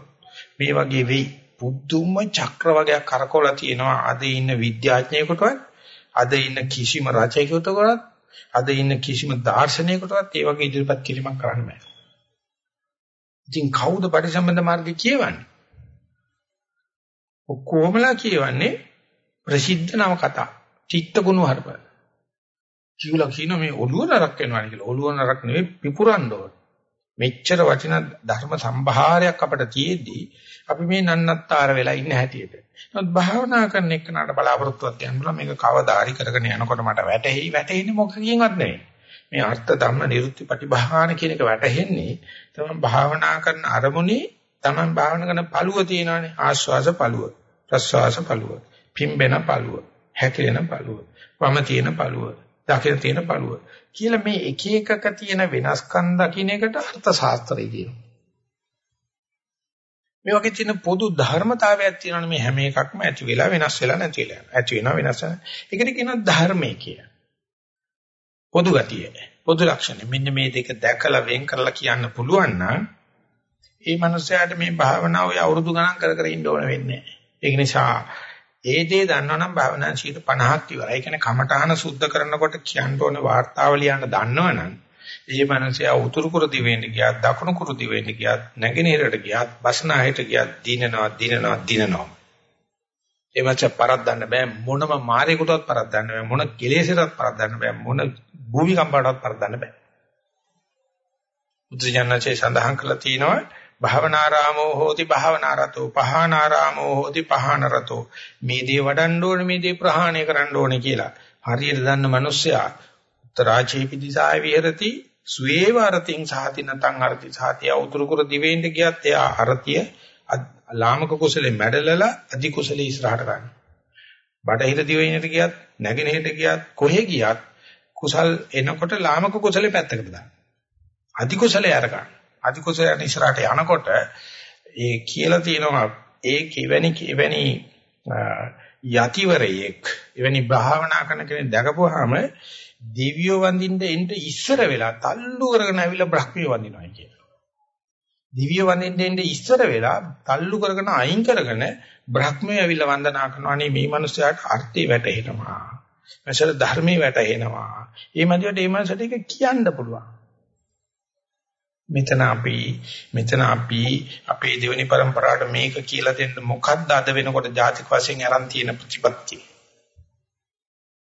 මේ වගේ වෙයි. පුදුම චක්‍ර වගේක් කරකවලා තියෙනවා අද ඉන්න විද්‍යාඥයෙකුටවත් අද ඉන්න කිසිම රචකයෙකුටවත් අද ඉන්න කිසිම දාර්ශනිකයෙකුටවත් ඒ වගේ ඉදිරිපත් කිරීමක් කරන්න බෑ. ඉතින් කවුද පරිසම්බන්ධ මාර්ගය කියවන්නේ? ඔක්කොමලා කියවන්නේ ප්‍රසිද්ධ නව කතා. චිත්ත ගුණ හරප. කිව්ලා කියන මේ ඔළුව නරක් වෙනවා කියලා. ඔළුව නරක් නෙවෙයි පිපුරන්න ඕන. මෙච්චර වටින ධර්ම සම්භාරයක් අපිට තියෙද්දි අපි මේ නන්නත්තර වෙලා ඉන්න හැටියට. නමුත් භාවනා කරන එක්කනට බලාපොරොත්තුවක් තියන්න මේක කවදාරි කරගෙන යනකොට මට වැටහෙයි වැටෙන්නේ මොකකින්වත් නෙවෙයි. මේ අර්ථ ධම්ම නිරුත්ති පටිභාන කියන එක වැටහෙන්නේ තමයි භාවනා කරන අරමුණේ Taman භාවනා කරන පළුව තියෙනවානේ. ආශ්වාස පළුව ප්‍රශ්වාස පළුව පිම්බෙන පළුව හැකිලෙන පළුව වම තියෙන පළුව දකින තියෙන පළුව කියලා මේ එක එකක තියෙන වෙනස්කම් දකින්න එකට අර්ථ ශාස්ත්‍රය කියනවා. මේ වගේ තියෙන පොදු ධර්මතාවයක් තියෙනවනේ මේ හැම එකක්ම ඇති වෙලා වෙනස් වෙලා නැති වෙලා ඇති වෙනවා වෙනස් වෙනවා. ඒකට කියනවා ධර්මය කියලා. පොදු ගතිය. පොදු ලක්ෂණ. මෙන්න මේ දෙක දැකලා වෙන් කරලා කියන්න පුළුවන් නම් ඒ මනුස්සයාට මේ භාවනාව ඔය අවුරුදු ගණන් කර කර ඉන්න ඕන වෙන්නේ නැහැ. ඒක නිසා ඒ දේ දන්නවනම් භාවනා 50ක් ඉවරයි. ඒ කියන්නේ කමඨාන සුද්ධ කරනකොට කියන්න ඕනේ වාර්තාව ලියන්න දන්නවනම් ඒ මනුස්සයා උතුරු කුරු දිවෙන්න ගියත් දකුණු කුරු දිවෙන්න ගියත් නැගෙනහිරට ගියත් බස්නාහිරට ගියත් දිනනවා දිනනවා දිනනවා. ඒ මච්ච පරද්දන්න බෑ මොනම මාරේකටවත් පරද්දන්න බෑ මොන කෙලෙසටවත් පරද්දන්න බෑ මොන භූමිකම්පයටවත් පරද්දන්න බෑ. බුදුජානකේ සඳහන් කළා තියෙනවා භාවනාරාමෝ හෝති භාවනාරතෝ පහානාරාමෝ හෝති පහානරතෝ මේ දේ වඩන්න ඕනේ මේ දේ ප්‍රහාණය කරන්න ඕනේ කියලා හරියට දන්න මිනිස්සයා උත්තරාචේපි දිසාය විහෙරති ස්වේව අරතින් සාති නතං අරති සාතිය උතුරු කුර දිවෙන්න ගියත් එයා අරතිය ලාමක කුසලෙ මැඩලලා අධි කුසලෙ ඉස්සරහට ගන්න. බඩහිර දිවෙන්නට ගියත් නැගෙනහිරට ගියත් කොහෙ ගියත් කුසල් එනකොට ලාමක කුසලෙ පැත්තකට දාන්න. අධි කුසලෙ අර ගන්න. අධිකුසලයන් ඉස්සරහට යනකොට ඒ කියලා තියෙනවා ඒ කෙවැනි කෙවැනි යතිවරයෙක් එවැනි භාවනා කරන කෙනෙක් දැකපුවාම දිව්‍යෝ වඳින්න එන්න ඉස්සර වෙලා තල්ලු කරගෙන ඇවිල්ලා බ්‍රහ්මිය වඳිනවා කියන. දිව්‍ය වඳින්න එන්න ඉස්සර වෙලා තල්ලු කරගෙන අයින් කරගෙන බ්‍රහ්මයේ ඇවිල්ලා වන්දනා කරනවා. අනේ මේ මිනිස්යාට අර්ථය වැටහෙනවා. මෙසල ධර්මයේ වැටහෙනවා. මේ මැදියට මේ මනසට ඒක කියන්න පුළුවන්. මෙතන අපි මෙතන අපි අපේ දෙවෙනි પરම්පරාවට මේක කියලා දෙන්න මොකද්ද අද වෙනකොට ජාතික වශයෙන් aran තියෙන ප්‍රතිපත්තිය.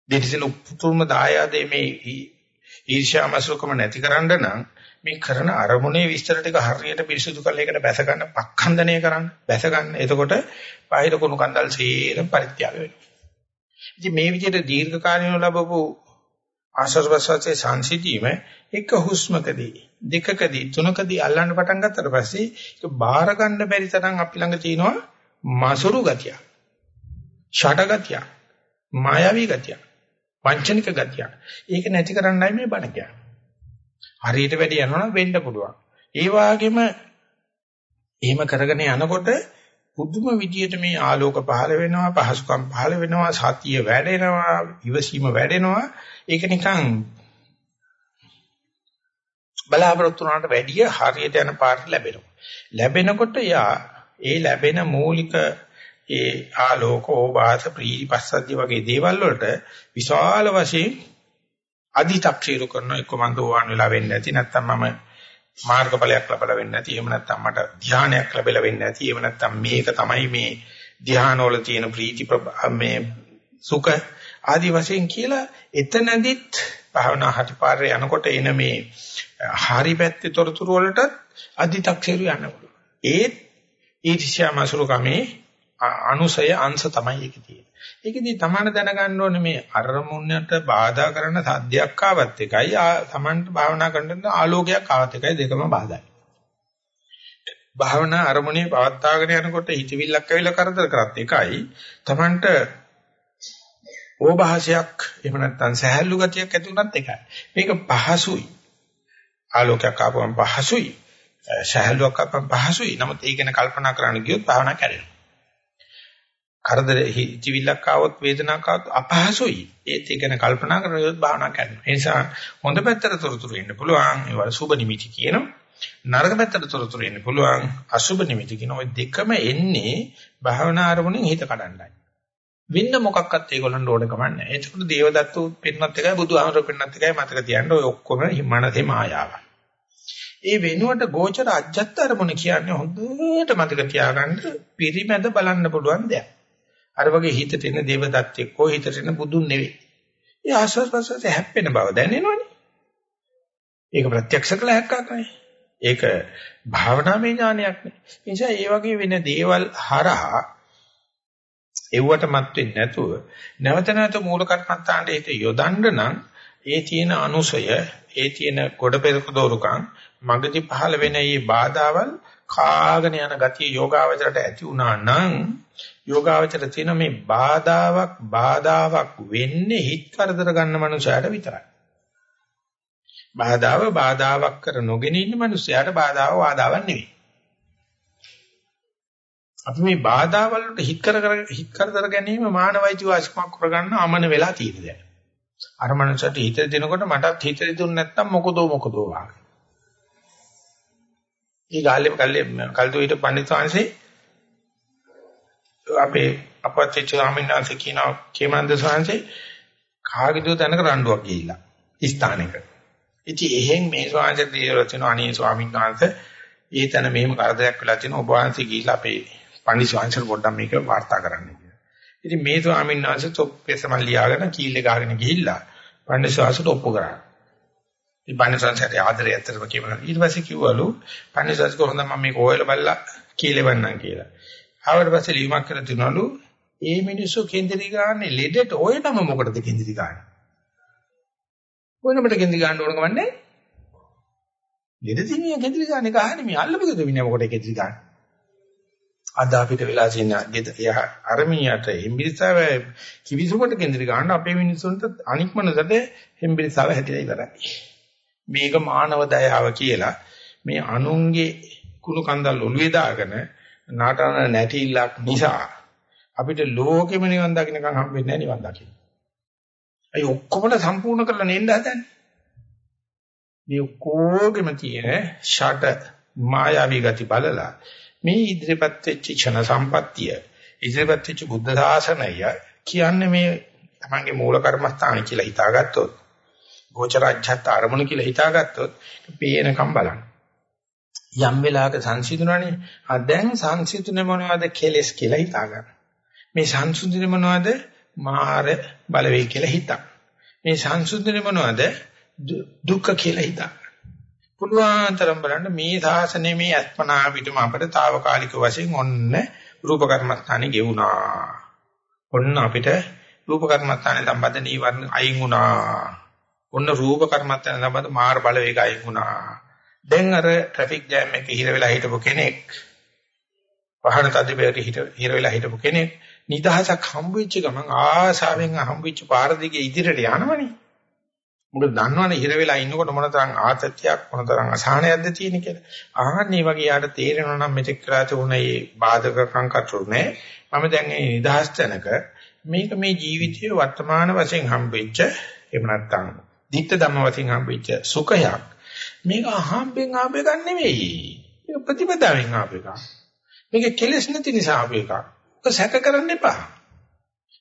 දෙතිසල උතුම්ම දායාදේ මේ ඊර්ෂ්‍යාමසුකම නැතිකරන්න නම් මේ කරන අරමුණේ විස්තර ටික හරියට පිරිසුදු කරලා ඒකට බැස ගන්න පක්ඛන්දනය කරන්න බැස ගන්න එතකොට බාහිර කුණු කන්දල් සේරම පරිත්‍යාග වෙනවා ඉතින් මේ විදිහට දීර්ඝ කාලීනව ලැබපු ආශ්වාසයේ සංසිතීම එක හුස්මකදී දෙකකදී තුනකදී අල්ලන්න පටන් ගත්තට පස්සේ ඒක බාර ගන්න බැරි තරම් අපි ළඟ තියෙනවා මසුරු ගතිය ෂට ගතිය මායාවී ගතිය වංචනික ගතිය ඒක නැති කරන්නයි මේ බණ කියන්නේ හරියට වැඩි යනවනම් වෙන්න පුළුවන්. ඒ වගේම එහෙම කරගෙන යනකොට පුදුම විදියට මේ ආලෝක පහළ වෙනවා, පහසුකම් පහළ වෙනවා, සතිය වැඩෙනවා, ඉවසීම වැඩෙනවා. ඒක නිකන් බලාපොරොත්තු වුණාට වැඩිය හරියට යන පාට ලැබෙනවා. ලැබෙනකොට යා ඒ ලැබෙන මූලික ඒ ආලෝක ඕභාස ප්‍රීති පස්සද්ධිය වගේ දේවල් වලට විශාල වශයෙන් අදි탁ෂීරු කරන එක්ක මම දෝවාන් වෙලා වෙන්නේ නැති නැත්නම් මම මාර්ගඵලයක් ලැබලා වෙන්නේ නැති. එහෙම නැත්නම් මට ධානයක් ලැබලා වෙන්නේ නැති. එහෙම නැත්නම් මේක තමයි මේ ධානවල තියෙන ප්‍රීති මේ සුඛ ආදි වශයෙන් කියලා එතනදිත් භාවනා හටිපාරේ යනකොට එන මේ හරි පැත්තේ තොරතුරු වලට අදි탁ෂීරු යන්න පුළුවන්. ඒත් ඊර්ෂ්‍යා මසුරු කමේ අනුසය අංශ තමයි ඒකේ තියෙන්නේ ඒකෙදි තමන දැනගන්න ඕනේ මේ අරමුණට බාධා කරන සද්දයක් ආවත් එකයි තමන්ට භාවනා කරන ආලෝකයක් ආවත් එකයි දෙකම බාධායි. භාවනා අරමුණේ පවත්වාගෙන යනකොට හිතවිල්ලක් ඇවිල්ලා කරදර කරත් එකයි තමන්ට ඕභාෂයක් එහෙම නැත්නම් සහැල්ලු ගතියක් ඇති වුණත් එකයි. මේක පහසුයි. ආලෝකයක් ආපුවම පහසුයි. සහැල්ලුවක් ආපුවම පහසුයි. නමුත් ඒක ගැන කල්පනා කරන්න ගියොත් භාවනා කැඩෙනවා. කරදර හිතවිල්ලක් ආවොත් වේදනාවක් ආවොත් අපහසුයි. ඒත් ඒ ගැන කල්පනා කරනොත් භාවනා කරනවා. ඒ නිසා හොඳ පැත්තට තොරතුරු එන්න පුළුවන්. ඒවල සුබ නිමිති කියනවා. නරක පැත්තට තොරතුරු එන්න පුළුවන්. අසුබ නිමිති කියන ওই දෙකම එන්නේ භාවනා අරමුණෙන් හිත කඩන්නයි. වෙන්න මොකක්වත් ඒගොල්ලන්ට ඕන කමක් නැහැ. ඒකට දේවදත්ත පෙන්නත් එකයි බුදුහාමර පෙන්නත් එකයි මතක තියන්න ඔය ඔක්කොම මනසේ මායාවක්. ඒ වෙනුවට ගෝචර අජත්ත අරමුණ කියන්නේ හොඳට මතක තියාගන්න පිරිමැද බලන්න පුළුවන් දෙයක්. අර වගේ හිතට එන දේවදත්තෙක් හෝ හිතට එන බුදුන් නෙවෙයි. ඒ ආස්වාද ප්‍රසවාස හැප්පෙන බව දැනෙනවනේ. ඒක ප්‍රත්‍යක්ෂ කළ හැක්කක් නෙවෙයි. ඒක භාවනාමය ඥානයක් නේ. ඒ නිසා ඒ වගේ වෙන දේවල් හරහා එව්වට මත් වෙන්නේ නැතුව නැවත නැවත මූල කර්මත්තාන්ට හිත යොදන්න නම් ඒ තියෙන අනුසය, ඒ තියෙන කොට පෙරක දෝරුකම් මගදී පහළ වෙන මේ බාධාවල් කාගෙන යන ගතිය යෝගාවචරයට ඇති වුණා නම් යෝගාවචර තියෙන මේ බාධාවක් බාධාවක් වෙන්නේ හිත කරදර ගන්න මනුස්සයාට විතරයි. බාධාව බාධාවක් කර නොගෙන ඉන්න මනුස්සයාට බාධාව වාදාවක් නෙවෙයි. අපි මේ බාධාවල් වලට හිත කර කර හිත කරදර ගැනීම මානවයිති වාසිකමක් කරගන්න අමන වෙලා තියෙන දැන්. අර මනුස්සයාට හිත දෙනකොට මටත් හිත දෙදුන්නේ නැත්තම් මොකදෝ මොකදෝ වාගේ. ඒ ගාලේ කල්ලේ කල්දෝ ඊට පඬිතුන්සේ අපේ අපච්චි ස්වාමීන් වහන්සේ කියනවා කේමන්ද ස්වාමීන්සේ කාගේදෝ තැනක රණ්ඩුවක් ගිහිල්ලා ස්ථානෙක. ඉතින් එහෙන් මේ ස්වාමීන් වහන්සේ තියෙන අනේ ස්වාමීන් වහන්සේ ඒ තැන මෙහෙම කරදරයක් වෙලා තියෙනවා ඔබ වහන්සේ ගිහිල්ලා අපේ පඬි ස්වාමීන් පොඩ්ඩක් මේක වාර්තා කරන්න කියලා. ඉතින් මේ ස්වාමීන් වහන්සේ තොප්පේසම ලියාගෙන කීල්ලේ ගහගෙන ගිහිල්ලා පඬි ස්වාමීන්ට ඔප්පු කරා. ඉතින් පඬි ස්වාමීන්ට ආදරය ඇත්තටම කියනවා. ඊට පස්සේ කිව්වලු පඬි ස්වාමීන් කොහොමද මම මේක ඔයලා බලලා කීලේ වන්නම් කියලා. ආවට පස්සේ ලියුමක් කරලා තිනවලු ඒ මිනිස්සු කේන්ද්‍රී ගාන්නේ ලෙඩට ඔය නම මොකටද කේන්ද්‍රී ගාන්නේ? ඔය නමට කේන්ද්‍රී ගන්න ඕන කමන්නේ? ලෙඩ දිනිය කේන්ද්‍රී ගාන්නේ ගහන්නේ මේ අල්ලපුවද මිනිහ මොකටද කේන්ද්‍රී ගාන්නේ? අද අපිට වෙලා තියෙන අරමිනියට හෙම්බිරිසාව කිවිසුමට කේන්ද්‍රී ගන්න අපේ මිනිස්සුන්ට අනික් මනසට හෙම්බිරිසාව හැටිලා ඉවරයි. මේක මානව දයාව කියලා මේ අනුන්ගේ කුණු කන්දල් ඔළුවේ දාගෙන නාටන නැටිල්ලක් නිසා අපිට ලෝකෙම නිවන් දකින්නකම් හම්බෙන්නේ නැහැ නිවන් දකින්න. අයි ඔක්කොම සම්පූර්ණ කරලා නෙන්න හදන්නේ. මේ ඔක්කොගෙම තියෙන ෂට මායාවී ගති බලලා මේ ඉදිරිපත් වෙච්ච ක්ෂණ සම්පත්තිය ඉදිරිපත් වෙච්ච බුද්ධ ශාසනය කියන්නේ මේ තමන්ගේ මූල කර්මස්ථාන කියලා හිතාගත්තොත් ගෝචරාජ්‍යත් ආරමුණ කියලා හිතාගත්තොත් පේනකම් බලන්න. යම් වෙලාවක සංසිඳුණානේ ආ දැන් සංසිඳුනේ මොනවද කෙලස් කියලා හිතාගන්න. මේ සංසිඳුනේ මොනවද මාර බලවේග කියලා හිතා. මේ සංසිඳුනේ මොනවද දුක්ඛ කියලා හිතා. පුළුවන් තරම් බලන්න මේ සාසනේ මේ අත්පනා පිටම අපිට తాවකාලික වශයෙන් ඔන්න රූප කර්මස්ථානේ ගෙවුනා. ඔන්න අපිට රූප කර්මස්ථානේ සම්බන්ධ නීවරණ අයින් වුණා. ඔන්න රූප කර්මස්ථානේ සම්බන්ධ මාර බලවේග අයින් වුණා. දැන් අර ට්‍රැෆික් ජෑම් එකේ හිර වෙලා හිටපු කෙනෙක් වහන තදිබේට හිර වෙලා හිටපු කෙනෙක් නිදහසක් හම්බ වෙච්ච ගමන් ආසාවෙන් හම්බ වෙච්ච පාර දිගේ ඉදිරියට යනවනේ. මොකද දන්නවනේ හිර වෙලා ඉන්නකොට මොන තරම් ආතතියක් මොන තරම් අසහනයක්ද තියෙන කියලා. ආහන්නේ වගේ යාට තේරෙනවා නම් මෙතෙක් කරා තිබුණ මේ බාධක කංකටුනේ මම දැන් මේ නිදහස් තැනක මේක මේ ජීවිතයේ වර්තමාන වශයෙන් හම්බෙච්ච එහෙම නැත්නම් ditta ධම්ම වශයෙන් හම්බෙච්ච සුඛයක්. මේක අහම්බෙන් ආප එකක් නෙවෙයි. මේක ප්‍රතිපදාවෙන් ආප එකක්. මේක කෙලෙස් නැති නිසා ආප එකක්. ඔක සැක කරන්න එපා.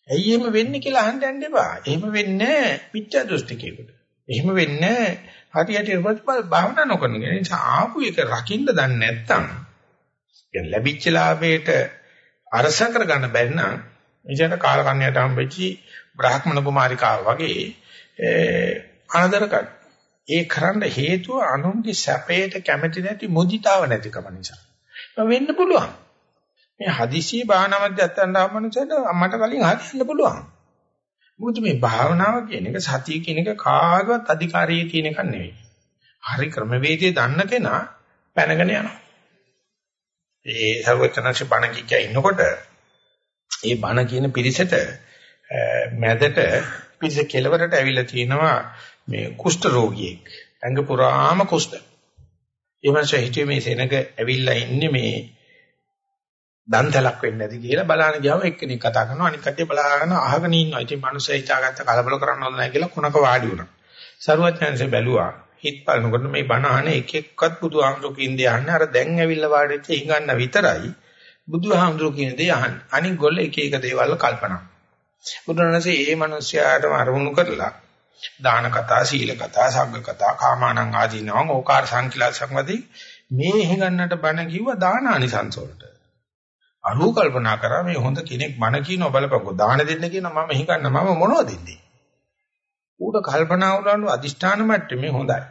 ඇයි එහෙම වෙන්නේ කියලා අහන්න යන්න එපා. එහෙම වෙන්නේ මිත්‍යා දෘෂ්ටිකයකට. එහෙම වෙන්නේ හරියට ඉරපත් භාවනා නොකරන කෙනා. ඒ නිසා ආපු එක රකින්න දන්නේ නැත්තම් يعني ලැබිච්ච ලාභයට අරස කරගන්න බැරි නම් ඉතින් කාලකන්‍යයට හම්බෙච්චි බ්‍රාහ්මණ කුමාරිකාව වගේ අනදර කර. ඒ කරන්න හේතුව අනුන්ගේ සැපයට කැමති නැති මුදිතාව නැතිකම නිසා. වෙන්න පුළුවන්. මේ හදිසිය භාවනා මැදයන් ආවමනසට මට කලින් හරියන්න පුළුවන්. මොකද මේ භාවනාව කියන එක සතිය කියන එක කාගවත් අධිකාරිය කියන එකක් නෙවෙයි. හරි ක්‍රමවේදයේ දන්න කෙනා පැනගෙන යනවා. ඒ සර්වචනංශ බණ කිය ඉන්නකොට ඒ බණ කියන පිරිසට මැදට පිරිස කෙලවරට ඇවිල්ලා තිනවා මේ කුෂ්ඨ රෝගියෙක්. ඇඟ පුරාම කුෂ්ඨ. ඒ මාසේ හිතුවේ මේ සෙනඟ ඇවිල්ලා ඉන්නේ මේ දන්තලක් වෙන්නේ නැති කියලා බලන්න ගියාම එක්කෙනෙක් කතා කරනවා අනික කට්ටිය බලාගෙන අහගෙන ඉන්නවා. ඉතින් මිනිස්සු හිතාගත්ත කලබල කරන්න හොඳ නැහැ කියලා කුණක වාඩි වුණා. සරුවත්යන්සේ බැලුවා. හිත බලනකොට මේ බණ අහන එක එක්කත් බුදුහාමුදුරු කියන දේ අහන්නේ අර දැන් ඇවිල්ලා වාඩි වෙච්ච හිඟන්න විතරයි. බුදුහාමුදුරු කියන දේ අහන්නේ. අනික ගොල්ල එක එක දේවල් කල්පනා. බුදුරණසේ මේ මිනිස්යාටම අරමුණු කරලා දාන කතා, සීල කතා, සග්ග කතා, කාමානං ආදීනවං ඕකාර සංකීලා සංවදී මේ හිඟන්නට බණ කිව්වා දානානිසංස වලට. අනුව කල්පනා කරා මේ හොඳ කෙනෙක් මන කියනවා බලපංකෝ. දාන දෙන්න කියනවා මම හිඟන්න මම මොනවද දෙන්නේ? ඌට කල්පනා වුණාලු අදිෂ්ඨාන මට්ටමේ හොඳයි.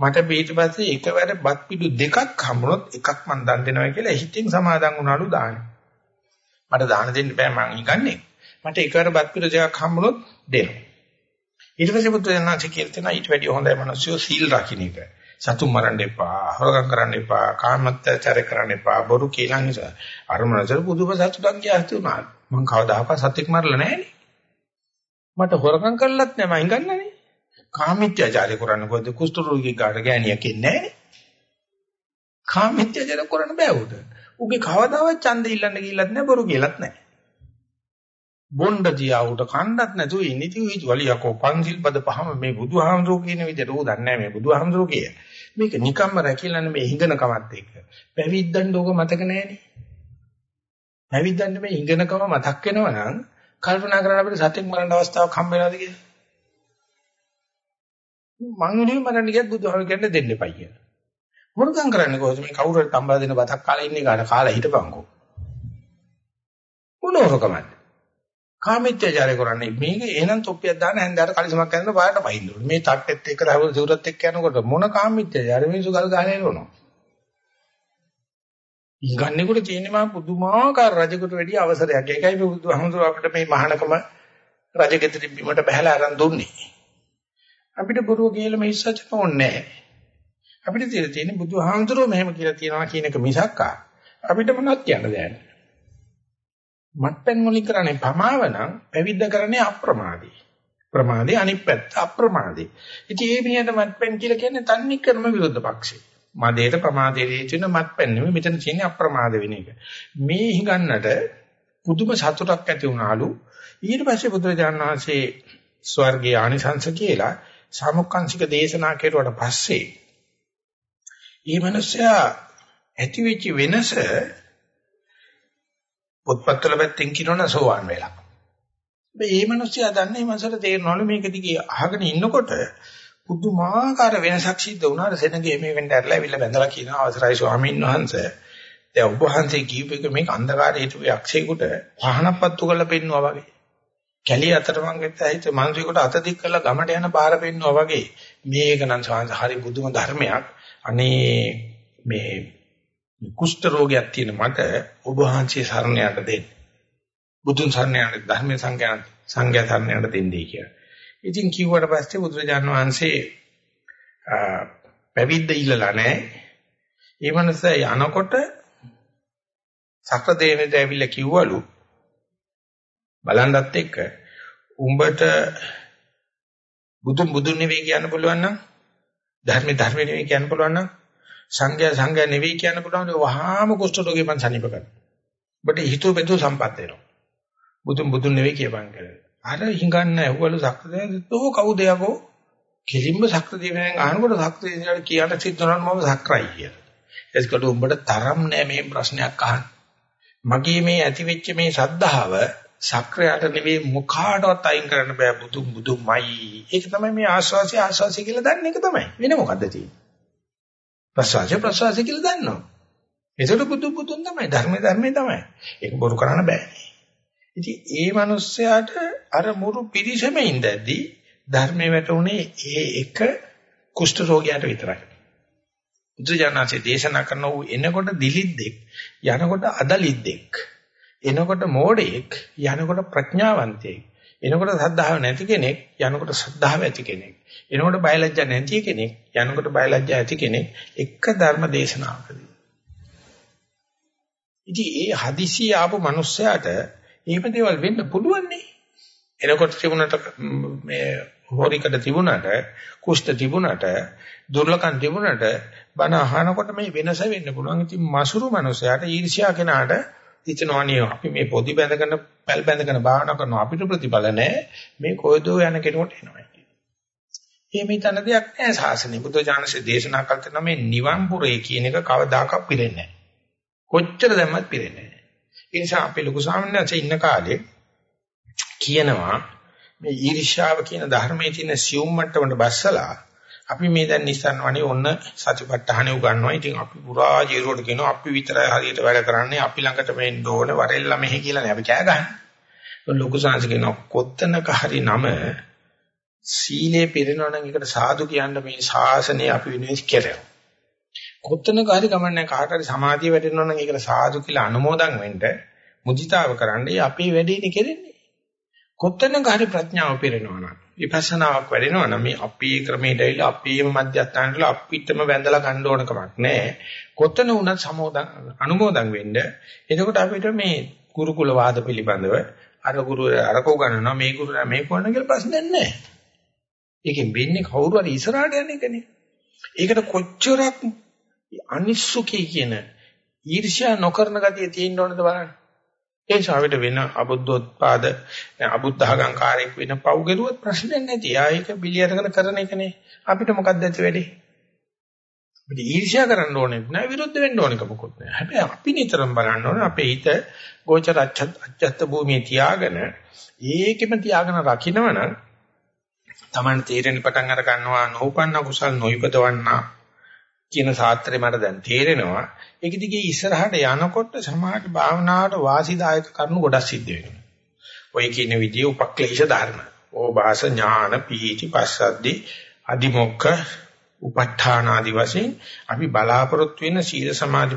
මට ඊට පස්සේ එකවර බත් පිටු දෙකක් හම්බුනොත් එකක් මන් දන් දෙනවා කියලා හිතින් සමාදන් වුණාලු දාන. මට දාන දෙන්න බෑ මං හිඟන්නේ. මට එකවර බත් පිටු දෙකක් හම්බුනොත් දෙනවා. ඊට පස්සේ බුදු දනන්සේ කියලා තියෙනවා ඊට වැඩිය හොඳයි මිනිස්සු සීල් රකින්න එක සතුන් මරන්න එපා, හොරගම් කරන්න එපා, කාමත්‍යාචාර කරන්න එපා, බොරු කියලා නිසා. අර මනසට පුදුම සතුටක් ගියාත් උනා. මං කවදාකවත් සතෙක් මරලා නැහැනේ. මට හොරගම් කළත් නෑ මං ගන්නනේ. කාමීත්‍යාචාරය කරන්න කොහෙද කුෂ්ඨ රෝගී කාට ගෑණියක් ඉන්නේ නැහැ. කාමීත්‍යාචාර කරන්න බෑ උට. උගේ කවදාවත් ඡන්ද ඉල්ලන්න ගිහිල්ලත් නෑ බොරු කියලාත් නෑ. බොණ්ඩ දියා උට කණ්ඩත් නැතුව ඉන්නේ ඉතින් හිතුවල යකෝ පංචිල් පද පහම මේ බුදුහාමුදුරුවෝ කියන විදිහට ඌ දන්නේ නැහැ මේ බුදුහාමුදුරුවෝ කිය. මේක නිකම්ම රැකිලානේ මේ හිඟන කමත් එක්ක. පැවිද්දන් ඕක මතක නැහැනේ. පැවිද්දන් මේ හිඟනකම මතක් වෙනවා නම් කල්පනා කරලා අපිට සත්‍යක් මරන්න අවස්ථාවක් හම්බ වෙනවද කියලා. මං උනේ මරන්න ගියත් බුදුහාමුදුරුවෝ කියන්නේ දෙන්න එපා කියලා. මොනකම් කරන්නේ කොහොමද මේ කවුරුහරි තම්බලා දෙන බතක් කාලා ඉන්නේ කාට කාලා හිටපන්කෝ. මොනෝරකමද? කාමීත්‍යචාරය කරන්නේ මේක එහෙනම් තොප්පියක් දාන හැන්දාට කලිසමක් කරන පාරට පහින්න ඕනේ. මේ තට්ටෙත් එක්ක දහවල් සිවුරත් එක්ක යනකොට මොන කාමීත්‍යචාරය මිනිස්සු ගල් ගහලා එනවා. ඊගන්නේකට තියෙන්නේ මා පුදුමාකාර රජෙකුට වැඩි අවසරයක්. ඒකයි මේ බුදුහමඳුර අපිට මේ මහානකම රජගෙදර බිමට බහැලා අරන් දුන්නේ. අපිට බොරුව කියලා මේ ඉස්සචක ඕනේ නැහැ. අපිට තියෙන්නේ බුදුහාමුදුරුවෝ මෙහෙම කියලා තියනවා කියන එක මිසක් අපිට මොනවත් කියන්න දෙයක් නැහැ. මත්පැන් වලින් කරන්නේ පමාව නම් පැවිද්ද කරන්නේ අප්‍රමාදී. ප්‍රමාදී අනිත් පැත්ත අප්‍රමාදී. ඉතින් ඒ මිනිහට මත්පැන් කියලා කියන්නේ තන්නේ ක්‍රම විරුද්ධ පක්ෂේ. මදේට ප්‍රමාදයට හේතු වෙන මත්පැන් නෙමෙයි මෙතන තියෙන්නේ අප්‍රමාද වෙන එක. මේ හිඟන්නට පුදුම සතුටක් ඇති වුණාලු. ඊට පස්සේ බුදුරජාණන් වහන්සේ ස්වර්ගයේ ආනිසංස කියලා සමුක්කාංශික දේශනා කෙරුවට පස්සේ මේ මිනිස්සයා ඇති වෙච්ච වෙනස පොත්පත්වල පැත්තෙන් කියනවනම් සෝවාන් වෙලා. මේ මිනිස්සයා දන්නේ මනසට තේරෙනවලු මේක දිගේ අහගෙන ඉන්නකොට පුදුමාකාර වෙනසක් සිද්ධ වුණා. සෙනගේ මේ වෙන්න ඇරලා ඇවිල්ලා බැඳලා කියන අවසරයි ස්වාමීන් වහන්සේ. දැන් ඔබ වහන්සේ කියූප එක මේක අන්ධකාරයේ හිටපු යක්ෂයෙකුට පහනක් පත්තු කරලා පෙන්නවා වගේ. කැලිය අතරමං වෙච්ච හිත මිනිසෙකුට අත දික් කරලා ගමට යන පාර පෙන්නවා වගේ. මේක නම් සාංශ හරි බුදුම ධර්මයක්. අනේ මේ කුෂ්ඨ රෝගයක් තියෙන මට ඔබ වහන්සේ සරණ යට දෙන්න. බුදුන් සරණ යට ධර්මයේ සංඥා සංඥා සරණ යට දෙන්නේ කියලා. ඉතින් කිව්වට පස්සේ බුදුරජාණන් වහන්සේ පැවිද්ද ඉල්ලලා නැහැ. ඒ මනස යනකොට සක්‍ර දේවේට ඇවිල්ලා කිව්වලු බලන්නත් එක්ක උඹට බුදුන් බුදුන් නෙවෙයි කියන්න පුළුවන් නම් ධර්ම ධර්ම නෙවෙයි කියන්න පුළුවන් නම් සංඝයා සංඝයා නෙවෙයි කියන්න පුළුවන් වහාම කුෂ්ඨ රෝගේ මං සනීප කරනවා. ඔබට හිතුව බෙදු සම්පත් වෙනවා. බුදුන් බුදුන් නෙවෙයි කියපන් කියලා. අර හිඟන්න ඇහුවලු සක්‍රදේවයන් තෝ කවුද යකෝ කෙලින්ම සක්‍රදේවයන් අහනකොට සක්‍රදේවයන් කියන සිද්ධනන් මම සක්‍රයි කියලා. එස්කට උඹට තරම් නෑ මේ ප්‍රශ්නයක් අහන්න. මගේ මේ ඇති වෙච්ච මේ සද්ධාව සක්‍රයට නෙවෙයි මුඛාටවත් අයින් කරන්න බෑ බුදු බුදුමයි. ඒක තමයි මේ ආස්වාසිය ආස්වාසිය කියලා දන්නේ ඒක තමයි. වෙන මොකද්ද තියෙන්නේ? ප්‍රසවාසය ප්‍රසවාසය කියලා දන්නවා. ඒකට බුදු බුදුන් තමයි ධර්ම ධර්මේ තමයි. ඒක බොරු කරන්න බෑ. ඉතින් ඒ මිනිස්යාට අර මුරු පිරිසෙම ඉඳද්දී ධර්මයේ වැටුනේ ඒ එක කුෂ්ඨ රෝගියාට විතරයි. බුදුජානනාංශයේ දේශනා කරන ඌ එනකොට දිලිද්දෙක් යනකොට අදලිද්දෙක් එනකොට මෝඩයෙක් යනකොට ප්‍රඥාවන්තයෙක් එනකොට සද්ධාව නැති කෙනෙක් යනකොට සද්ධාව ඇති කෙනෙක් එනකොට බයලජ්ජා නැති කෙනෙක් යනකොට බයලජ්ජා ඇති කෙනෙක් එක ධර්ම දේශනාවකදී ඉතින් ඒ හදිසිය ආපු මිනිස්සයාට එහෙම දේවල් වෙන්න පුළුවන් නේ. එනකොට තිබුණට මේ හොරිකඩ තිබුණට, කුෂ්ඨ තිබුණට, දුර්ලකම් තිබුණට බණ අහනකොට මේ වෙනස වෙන්න පුළුවන්. ඉතින් මසුරු මනුස්සයාට ඊර්ෂ්‍යා කෙනාට හිතනවා නේ අපි මේ පොදි බැඳගෙන පැල් බැඳගෙන භාවනා කරනවා අපිට ප්‍රතිඵල නැහැ. මේ කොයිදෝ යන කෙනෙකුට එනවා. එහෙම හිතන දෙයක් නෑ සාසනේ. බුද්ධ ඥානසේ දේශනා කළ මේ නිවන් පුරේ කියන එක කවදාකවත් පිරෙන්නේ නෑ. කොච්චර දැම්මත් පිරෙන්නේ නෑ. ඒ නිසා අපේ ලොකු ස්වාමීන් ඉන්න කාලේ කියනවා මේ ඊර්ෂ්‍යාව කියන ධර්මයේ තියෙන සියුම් මට්ටමට බස්සලා අපි මේ දැන් නිස්සන් වනේ ඔන්න සතිපට්ඨානෙ උගන්වනවා. ඉතින් අපි පුරා ජීරුවට කියනවා අපි විතරයි හරියට වැඩ කරන්නේ. අපි ළඟට මෙන්න ඕනේ වරෙල්ලා මෙහි කියලා නේ අපි කෑ ගහන්නේ. ලොකු සංස් කියනවා කොත්තනක හරි නම සීලේ පිරෙනවා නම් ඒකට සාදු කියන්න මේ ශාසනය අපි වෙනුවෙන් කෙරෙනවා. කොත්තනක හරි ගමන්නේ කාට හරි සමාධිය වැටෙනවා නම් ඒකට සාදු කියලා අනුමෝදන් වෙන්න මුදිතාව කරන්නේ අපේ වැඩේනේ කෙරෙන්නේ. කොත්තනක හරි ප්‍රඥාව පිරෙනවා නම් විපස්සනාවක් වැඩෙනවා නම් මේ අපේ ක්‍රමයට ඇවිල්ලා අපේම මධ්‍යස්ථානවල අපිටම වැඳලා ගන්න ඕන කමක් නැහැ. කොත්තන වුණත් සමෝදන් අනුමෝදන් වෙන්න. එතකොට අපිට මේ ගුරුකුල වාද පිළිබඳව අර ගුරු අරකෝ ගන්නවා මේ ගුරු මේ කොන කියලා ප්‍රශ්නයක් නැහැ. ඒකෙන් වෙන්නේ කවුරු හරි ඉස්සරහට යන එකනේ. ඒකට කොච්චරක් අනිස්සුකී කියන ඊර්ෂ්‍යා නොකරන ගතිය තියෙන්න ඕනද බලන්න. ඒ ශාවිත වෙන අබුද්ධෝත්පාද අබුද්ධඝං කාර්යයක් වෙන පව් ගරුවත් ප්‍රශ්නයක් නැති. ආයක පිළි අරගෙන කරන එකනේ. අපිට මොකක්ද ඇති වෙන්නේ? අපිට ඊර්ෂ්‍යා කරන්න ඕනේ නැහැ විරුද්ධ වෙන්න ඕනෙක මොකොත් නැහැ. හැබැයි අපි නිතරම බලන්න ඕනේ අපේ හිත ගෝචර අච්ඡත්ත භූමියේ තියාගෙන ඒකෙම තියාගෙන රකින්නවනම් Taman තීරණ පටන් අර ගන්නවා නෝපන්න කුසල් නොයිපදවන්නා කියන සාත්‍රේ මට දැන් තේරෙනවා. ඒක දිගේ ඉස්සරහට යනකොට සමාජ භාවනාවට වාසිදායක කරුණු ගොඩක් සිද්ධ වෙනවා. ඔය කියන විදිය උපක්ලේශ ධර්ම. ඕභාස ඥාන පීචි පස්සද්දි අදිමොක්ඛ උප ဋ ාණ ආදි වශයෙන් අපි බලාපොරොත්තු වෙන සීල සමාධි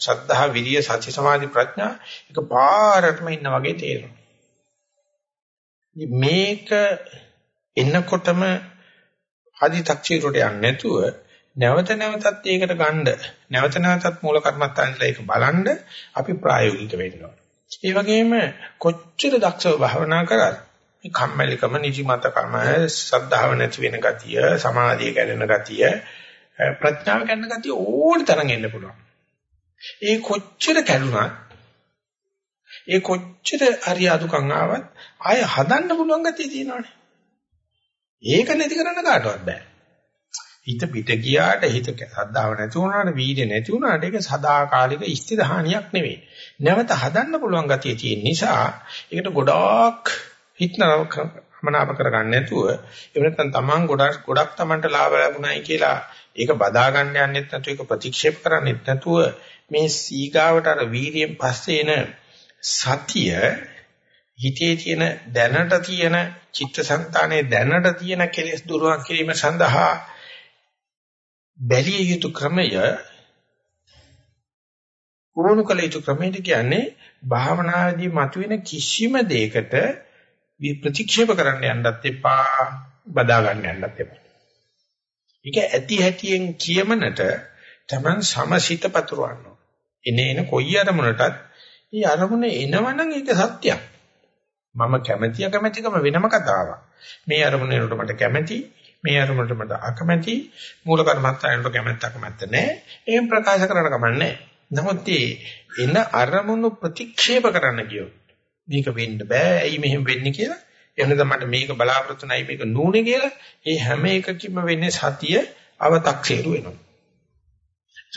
සද්ධා විරිය සති සමාධි ප්‍රඥා එක පාරටම ඉන්න වගේ තේරෙනවා. මේක එන්නකොටම ආදි තක්චීරට යන්නේ නැතුව නැවත නැවතත් ඒකට ගන්න නැවත නැවතත් මූල කර්මත්තාන්ලා ඒක බලන්න අපි ප්‍රායෝගික වෙන්න ඕන. ඒ වගේම කොච්චර දක්ෂව භාවනා කරත් මේ කම්මැලිකම නිදිමතකම සද්ධාව නැති වෙන ගතිය සමාධිය කැඩෙන ගතිය ප්‍රඥාව ගන්න ගතිය ඕන තරම් එන්න පුළුවන්. ඒ කොච්චර කැඩුනත් ඒ කොච්චර හරි අදුකම් ආවත් ආය හදන්න පුළුවන් ගතිය තියෙනවානේ. ඒක නැති කරන්න කාටවත් බෑ. හිත පිට ගියාට හිත සද්ධාව නැති වුණාට වීර්ය නැති වුණාට ඒක සදාකාලික ස්ථිරහානියක් නෙවෙයි. නැවත හදන්න පුළුවන් ගතිය තියෙන නිසා ඒකට ගොඩාක් හිතනමනාප කරගන්න නැතුව එහෙම නැත්නම් Taman ගොඩක් ගොඩක් Tamanට ලාභ ලැබුණයි කියලා ඒක බදා ගන්න යන්නෙත් නැතුව ඒක ප්‍රතික්ෂේප කරන්නෙත් නැතුව මේ සීගාවට අර වීර්යයෙන් පස්සේ එන සතිය හිතේ තියෙන දැනට තියෙන චිත්තසංතානයේ දැනට තියෙන කෙලෙස් දුරුවන් කිරීම සඳහා බැලිය යුතු ක්‍රමය පුරුණු කළ යුතු ක්‍රමයට කියන්නේ භාවනාවේදී මතුවෙන කිසිම දෙයකට ප්‍රතික්ෂේප කරන්න යන්නත් එපා බදා ගන්න යන්නත් එපා. ඒක ඇති හැටියෙන් කියමනට Taman සමසිත පතුරවන්න. එනේ එන කොයි අරමුණටත් මේ අරමුණ එනවනම් ඒක සත්‍යයක්. මම කැමැතිය කැමැතිකම වෙනම කතාවක්. මේ අරමුණේට මට කැමැති, මේ අරමුණට මට අකමැති, මූල කර්මත්තායන්ට කැමැත්ත අකමැත්ත නැහැ. එහෙම ප්‍රකාශ කරන්න කමන්නේ නමුත් එන අරමුණු ප්‍රතික්ෂේප කරන්න කියොත් මේක වෙන්න බෑ. ඇයි මෙහෙම වෙන්නේ කියලා. එහෙනම් මට මේක බලාපොරොත්තු නැයි මේක නූනේ කියලා. ඒ හැම එකකින්ම වෙන්නේ සතිය අව탁සේරු වෙනවා.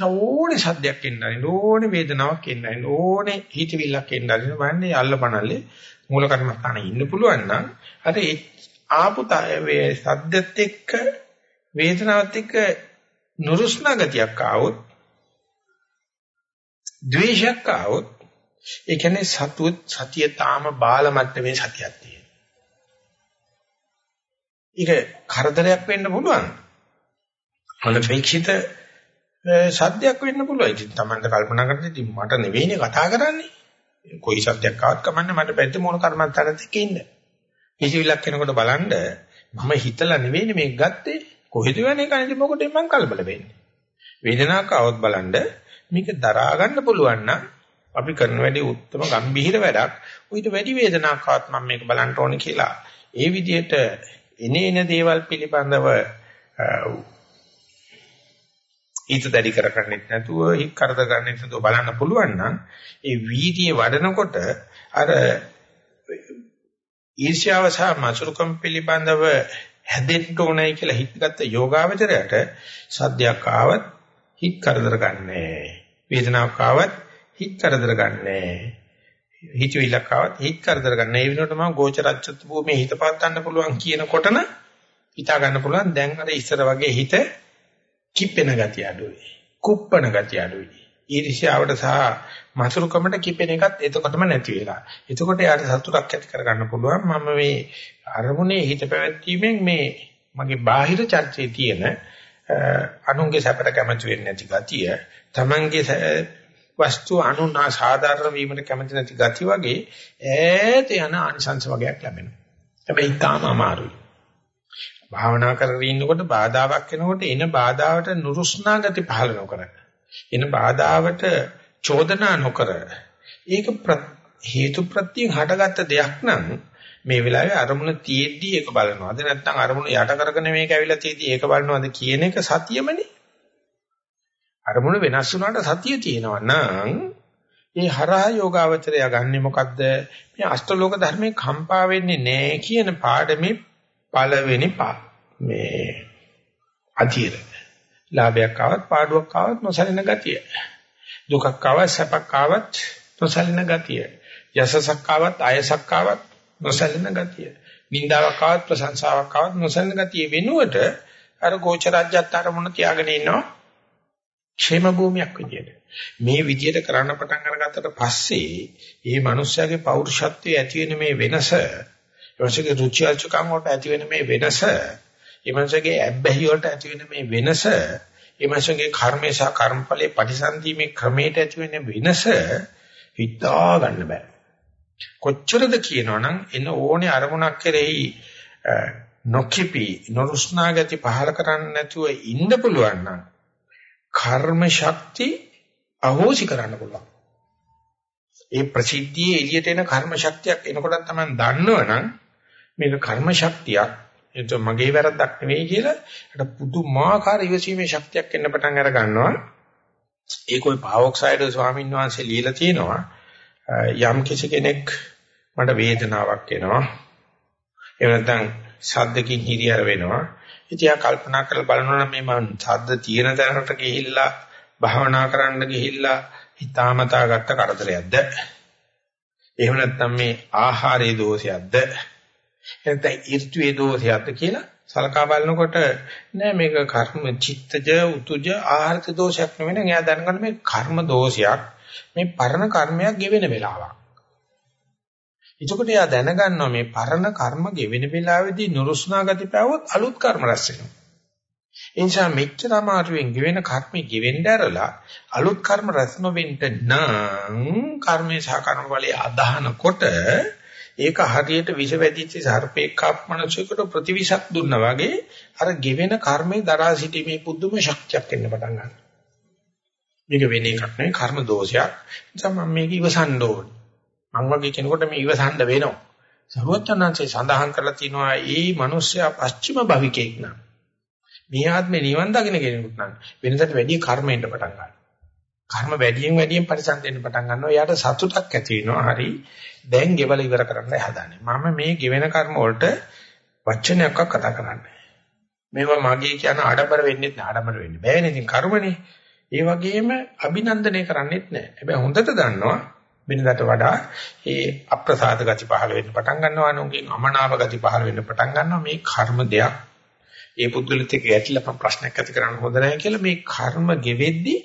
ඕනේ සද්දයක් එන්නයි ඕනේ වේදනාවක් එන්නයි ඕනේ හිතවිල්ලක් එන්නයි වන්නේ අල්ලපනල්ලේ මූල කර්මස්ථානේ ඉන්න පුළුවන් නම් අර ආපු වේ සද්දෙත් එක්ක වේදනාවත් එක්ක නුරුස්නා ගතියක් ආවොත් ද්වේෂයක් ආවොත් ඒ කියන්නේ සතුත් සතිය තාම බාල මට්ටමේ සතියක් තියෙනවා. ඒක කරදරයක් වෙන්න පුළුවන්. අනපේක්ෂිත සද්දයක් වෙන්න පුළුවන්. ඉතින් Tamanට කල්පනා කරද්දී ඉතින් මට නෙවෙයිනේ කතා කරන්නේ. කොයි සද්දයක් ආවත් කමන්නේ මට බැද්ද මොන කර්මන්තරත් එක්ක ඉන්න. කිසිවිලක් කෙනකොට බලන්න මම හිතලා නෙවෙයිනේ මේක ගත්තේ. කොහෙද යන්නේ කන්නේ මොකටද මං කලබල වෙන්නේ. වේදනාවක් આવොත් බලන්න මේක දරා ගන්න පුළුවන් නම් අපි කරන වැඩේ උත්තරම ගම්බීර වැඩක්. ඌට වැඩි වේදනාවක් ආවත් මම මේක බලන්න ඕනේ කියලා. ඒ විදිහට එනේන දේවල් පිළිබඳව ඊට දැඩි කරගන්නෙත් නැතුව හික් කරද ගන්නෙත් නැතුව බලන්න පුළුවන් නම් ඒ වීතිය වඩනකොට අර ඊර්ෂ්‍යාව සහ මසුරුකම් පිළිබඳව හැදෙන්න ඕනයි කියලා හිතගත්ත යෝගාවචරයට සද්දයක් ආවත් හිත කරදර ගන්නෑ වේදනාවක් ආවත් හිත කරදර ගන්නෑ හිතවිලක් ආවත් හිත කරදර ගන්න. ඒ වෙනුවට මම ගෝචරච්චත් භූමියේ හිත පාත්තන්න පුළුවන් කියනකොටන හිතා ගන්න පුළුවන් දැන් අර ඉස්සර වගේ හිත කිප්පෙන ගතිය අඩුයි. කුප්පන ගතිය අඩුයි. ඊර්ෂ්‍යාවට සහ මසුරුකමට කිපෙන එකත් එතකොටම නැති වෙලා. එතකොට යාට සතුටක් ඇති කරගන්න පුළුවන් මම මේ අරමුණේ හිත පැවැත්වීමෙන් මේ මගේ බාහිර චර්චේ තියෙන අනුන්ගේ සැපට කැමති වෙන්නේ නැති ගතිය, Tamange වස්තු අනුනා සාධාරණ වීමට කැමති නැති ගති වගේ ඈත යන අනිසංස වගේක් ලැබෙනවා. හැබැයි තාම අමාරුයි. භාවනා කරගෙන ඉන්නකොට බාධාවක් එනකොට එන බාධාවට නුරුස්නා ගති පහළ නොකර. එන බාධාවට චෝදනා නොකර. ඒක හේතු ප්‍රත්‍යයෙන් හටගත්ත දෙයක් නම් මේ වෙලාවේ අරමුණ තියෙද්දි ඒක බලනවාද නැත්නම් අරමුණ යට කරගෙන මේක ඇවිල්ලා තියෙද්දි ඒක බලනවාද කියන එක සතියමනේ. අරමුණ වෙනස් වුණාට සතිය තියෙනවා නම් ඒ හරහා යෝගාවචරය ගන්නෙ මොකද්ද? මේ අෂ්ටලෝක ධර්මේ කම්පා වෙන්නේ නැහැ කියන පාඩමේ පළවෙනි මේ අධීර. ලාභයක් ආවත් පාඩුවක් ආවත් නොසලින ගතිය. දුකක් ආවත් සැපක් ආවත් නොසලින ගතිය. යසසක් ආවත් අයසක් ආවත් නොසලින ගතිය. නින්දාවක් ආවත් ප්‍රශංසාවක් ආවත් නොසලින ගතිය වෙනුවට අර ගෝචරජ්‍යත් අරමුණ තියාගෙන ඉන්නවා. ക്ഷേම භූමියක් විදියට. මේ විදියට කරන්න පටන් අරගත්තට පස්සේ මේ මිනිස්යාගේ පෞරුෂත්වයේ ඇති වෙන මේ වෙනස ඊමණසගේ රුචි අරුචිකම් වලට ඇති වෙන මේ වෙනස, ඊමණසගේ ඇබ්බැහි වලට ඇති වෙන මේ වෙනස, ඊමණසගේ කර්මේ සහ කර්මඵලයේ ප්‍රතිසන්දීමේ ක්‍රමයට ඇති වෙන වෙනස හිතා ගන්න බෑ. කොච්චරද කියනවනම් එන ඕනේ අරමුණක් කෙරෙහි නොකිපි නොරුස්නා ගති පහල කරන්නේ නැතුව ඉන්න පුළුවන් නම් කර්ම ශක්ති අහෝසි කරන්න පුළුවන්. ඒ ප්‍රසිද්ධියේ එළියට එන කර්ම ශක්තියක් එනකොට තමයි දන්නවනම් මේක කර්ම ශක්තියක් එතකොට මගේ වැරද්දක් නෙවෙයි කියලා ඒකට පුදුමාකාර ඉවසීමේ ශක්තියක් එන්න පටන් අර ගන්නවා. ඒක ওই පාවොක්සයිඩ් ස්වාමීන් වහන්සේ ලියලා තියෙනවා. යම් කිසි කෙනෙක් මට වේදනාවක් එනවා. එහෙම නැත්නම් සද්දකින් හිරියර වෙනවා. ඉතින් ආ කල්පනා කරලා බලනවා නම් මේ මං සද්ද තියෙන තැනකට ගිහිල්ලා භාවනා කරන්න ගිහිල්ලා හිතාමතා ගත්ත කරදරයක්ද? එහෙම නැත්නම් මේ ආහාරයේ දෝෂයක්ද? නැත්නම් ඍතුවේ දෝෂයක්ද කියලා සලකා බලනකොට නෑ මේක කර්ම චිත්තජ උතුජ ආහාරක දෝෂයක් නෙවෙයි නේද? එයා දැනගන්න මේ කර්ම දෝෂයක් මේ පරණ කර්මයක් ගෙවෙන වෙලාවක්. එතකොට එයා දැනගන්නවා මේ පරණ කර්ම ගෙවෙන වෙලාවේදී නුරුස්නා ගති පැවොත් අලුත් කර්ම රැස් වෙනවා. ඒ නිසා මෙච්චර අමාරුවෙන් ගෙවෙන කර්මෙ ගෙවෙන්න ඇරලා අලුත් කර්ම රැස් නොවෙන්න නම් කර්මේ සහ කර්ම වලේ අදහනකොට ඒක හරියට විෂ වැදිච්ච සර්පේක්ඛාප්මනසයකට ප්‍රතිවිෂක් දුන්නා වගේ අර ගෙවෙන කර්මේ දරා සිටීමේ පුදුම ශක්තියක් එන්න පටන් ගන්නවා. මේක වෙන එකක් නෙවෙයි කර්ම දෝෂයක්. නිසා මම මේක ඉවසන්න ඕනේ. මං වගේ කෙනෙකුට මේ ඉවසන්න වෙනවා. සරුවචනංශේ සඳහන් කරලා තිනවා ඒ මිනිස්සයා පස්චිම භවිකෙක් නා. මේ ආත්මේ නිවන් දකින්න කෙනෙකුට නම් වෙනසට වැඩි කර්මෙන්ට පටන් ගන්නවා. කර්ම වැඩියෙන් වැඩියෙන් පරිසම් දෙන්න පටන් ගන්නවා. එයාට සතුටක් ඇති වෙනවා. හරි. දැන් ගෙවල ඉවර කරන්නයි හදාන්නේ. මම මේ ගෙවෙන කර්ම වලට වචනයක් කතා කරන්නේ. මේවා මගේ කියන ආඩම්බර වෙන්නේ නැහැ. ආඩම්බර වෙන්නේ බෑනේ. ඉතින් කර්මනේ. ඒ වගේම අභිනන්දනය කරන්නේත් නැහැ. හැබැයි හොඳට දන්නවා වෙනදාට වඩා ඒ අප්‍රසාද ගති පහළ වෙන්න පටන් ගන්නවා නෝගෙන් අමනාප ගති පහළ වෙන්න පටන් ගන්නවා මේ කර්ම දෙයක් ඒ පුද්ගලිත එක්ක ඇතිලා ප්‍රශ්නයක් ඇති කරන්න හොඳ නැහැ කියලා මේ කර්ම ගෙවෙද්දී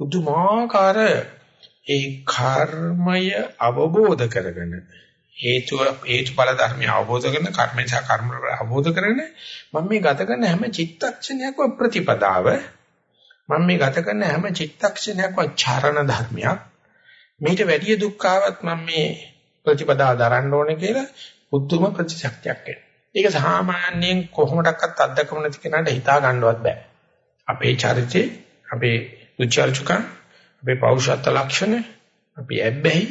පුදුමාකාර ඒ කර්මය අවබෝධ කරගෙන හේතු හේතුඵල ධර්මය අවබෝධ කරන කර්මය සහ කර්ම අවබෝධ කරගෙන මම මේ ගත කරන හැම චිත්තක්ෂණයක්ම ප්‍රතිපදාව මම මේ ගත කරන හැම චිත්තක්ෂණයක්ම චරණ ධර්මයක් මේට වැඩි දුක්ඛාවත් මම මේ ප්‍රතිපදාව දරන්න ඕනේ කියලා බුද්ධම ප්‍රතිශක්තියක් එනවා. ඒක සාමාන්‍යයෙන් කොහොමඩක්වත් අත්දකම නැති කෙනාට හිතා ගන්නවත් බෑ. අපේ චරිතේ, අපේ උච්චාරචුකම්, අපේ පෞරුෂත්ව ලක්ෂණ, අපේ ඇබ්බැහි,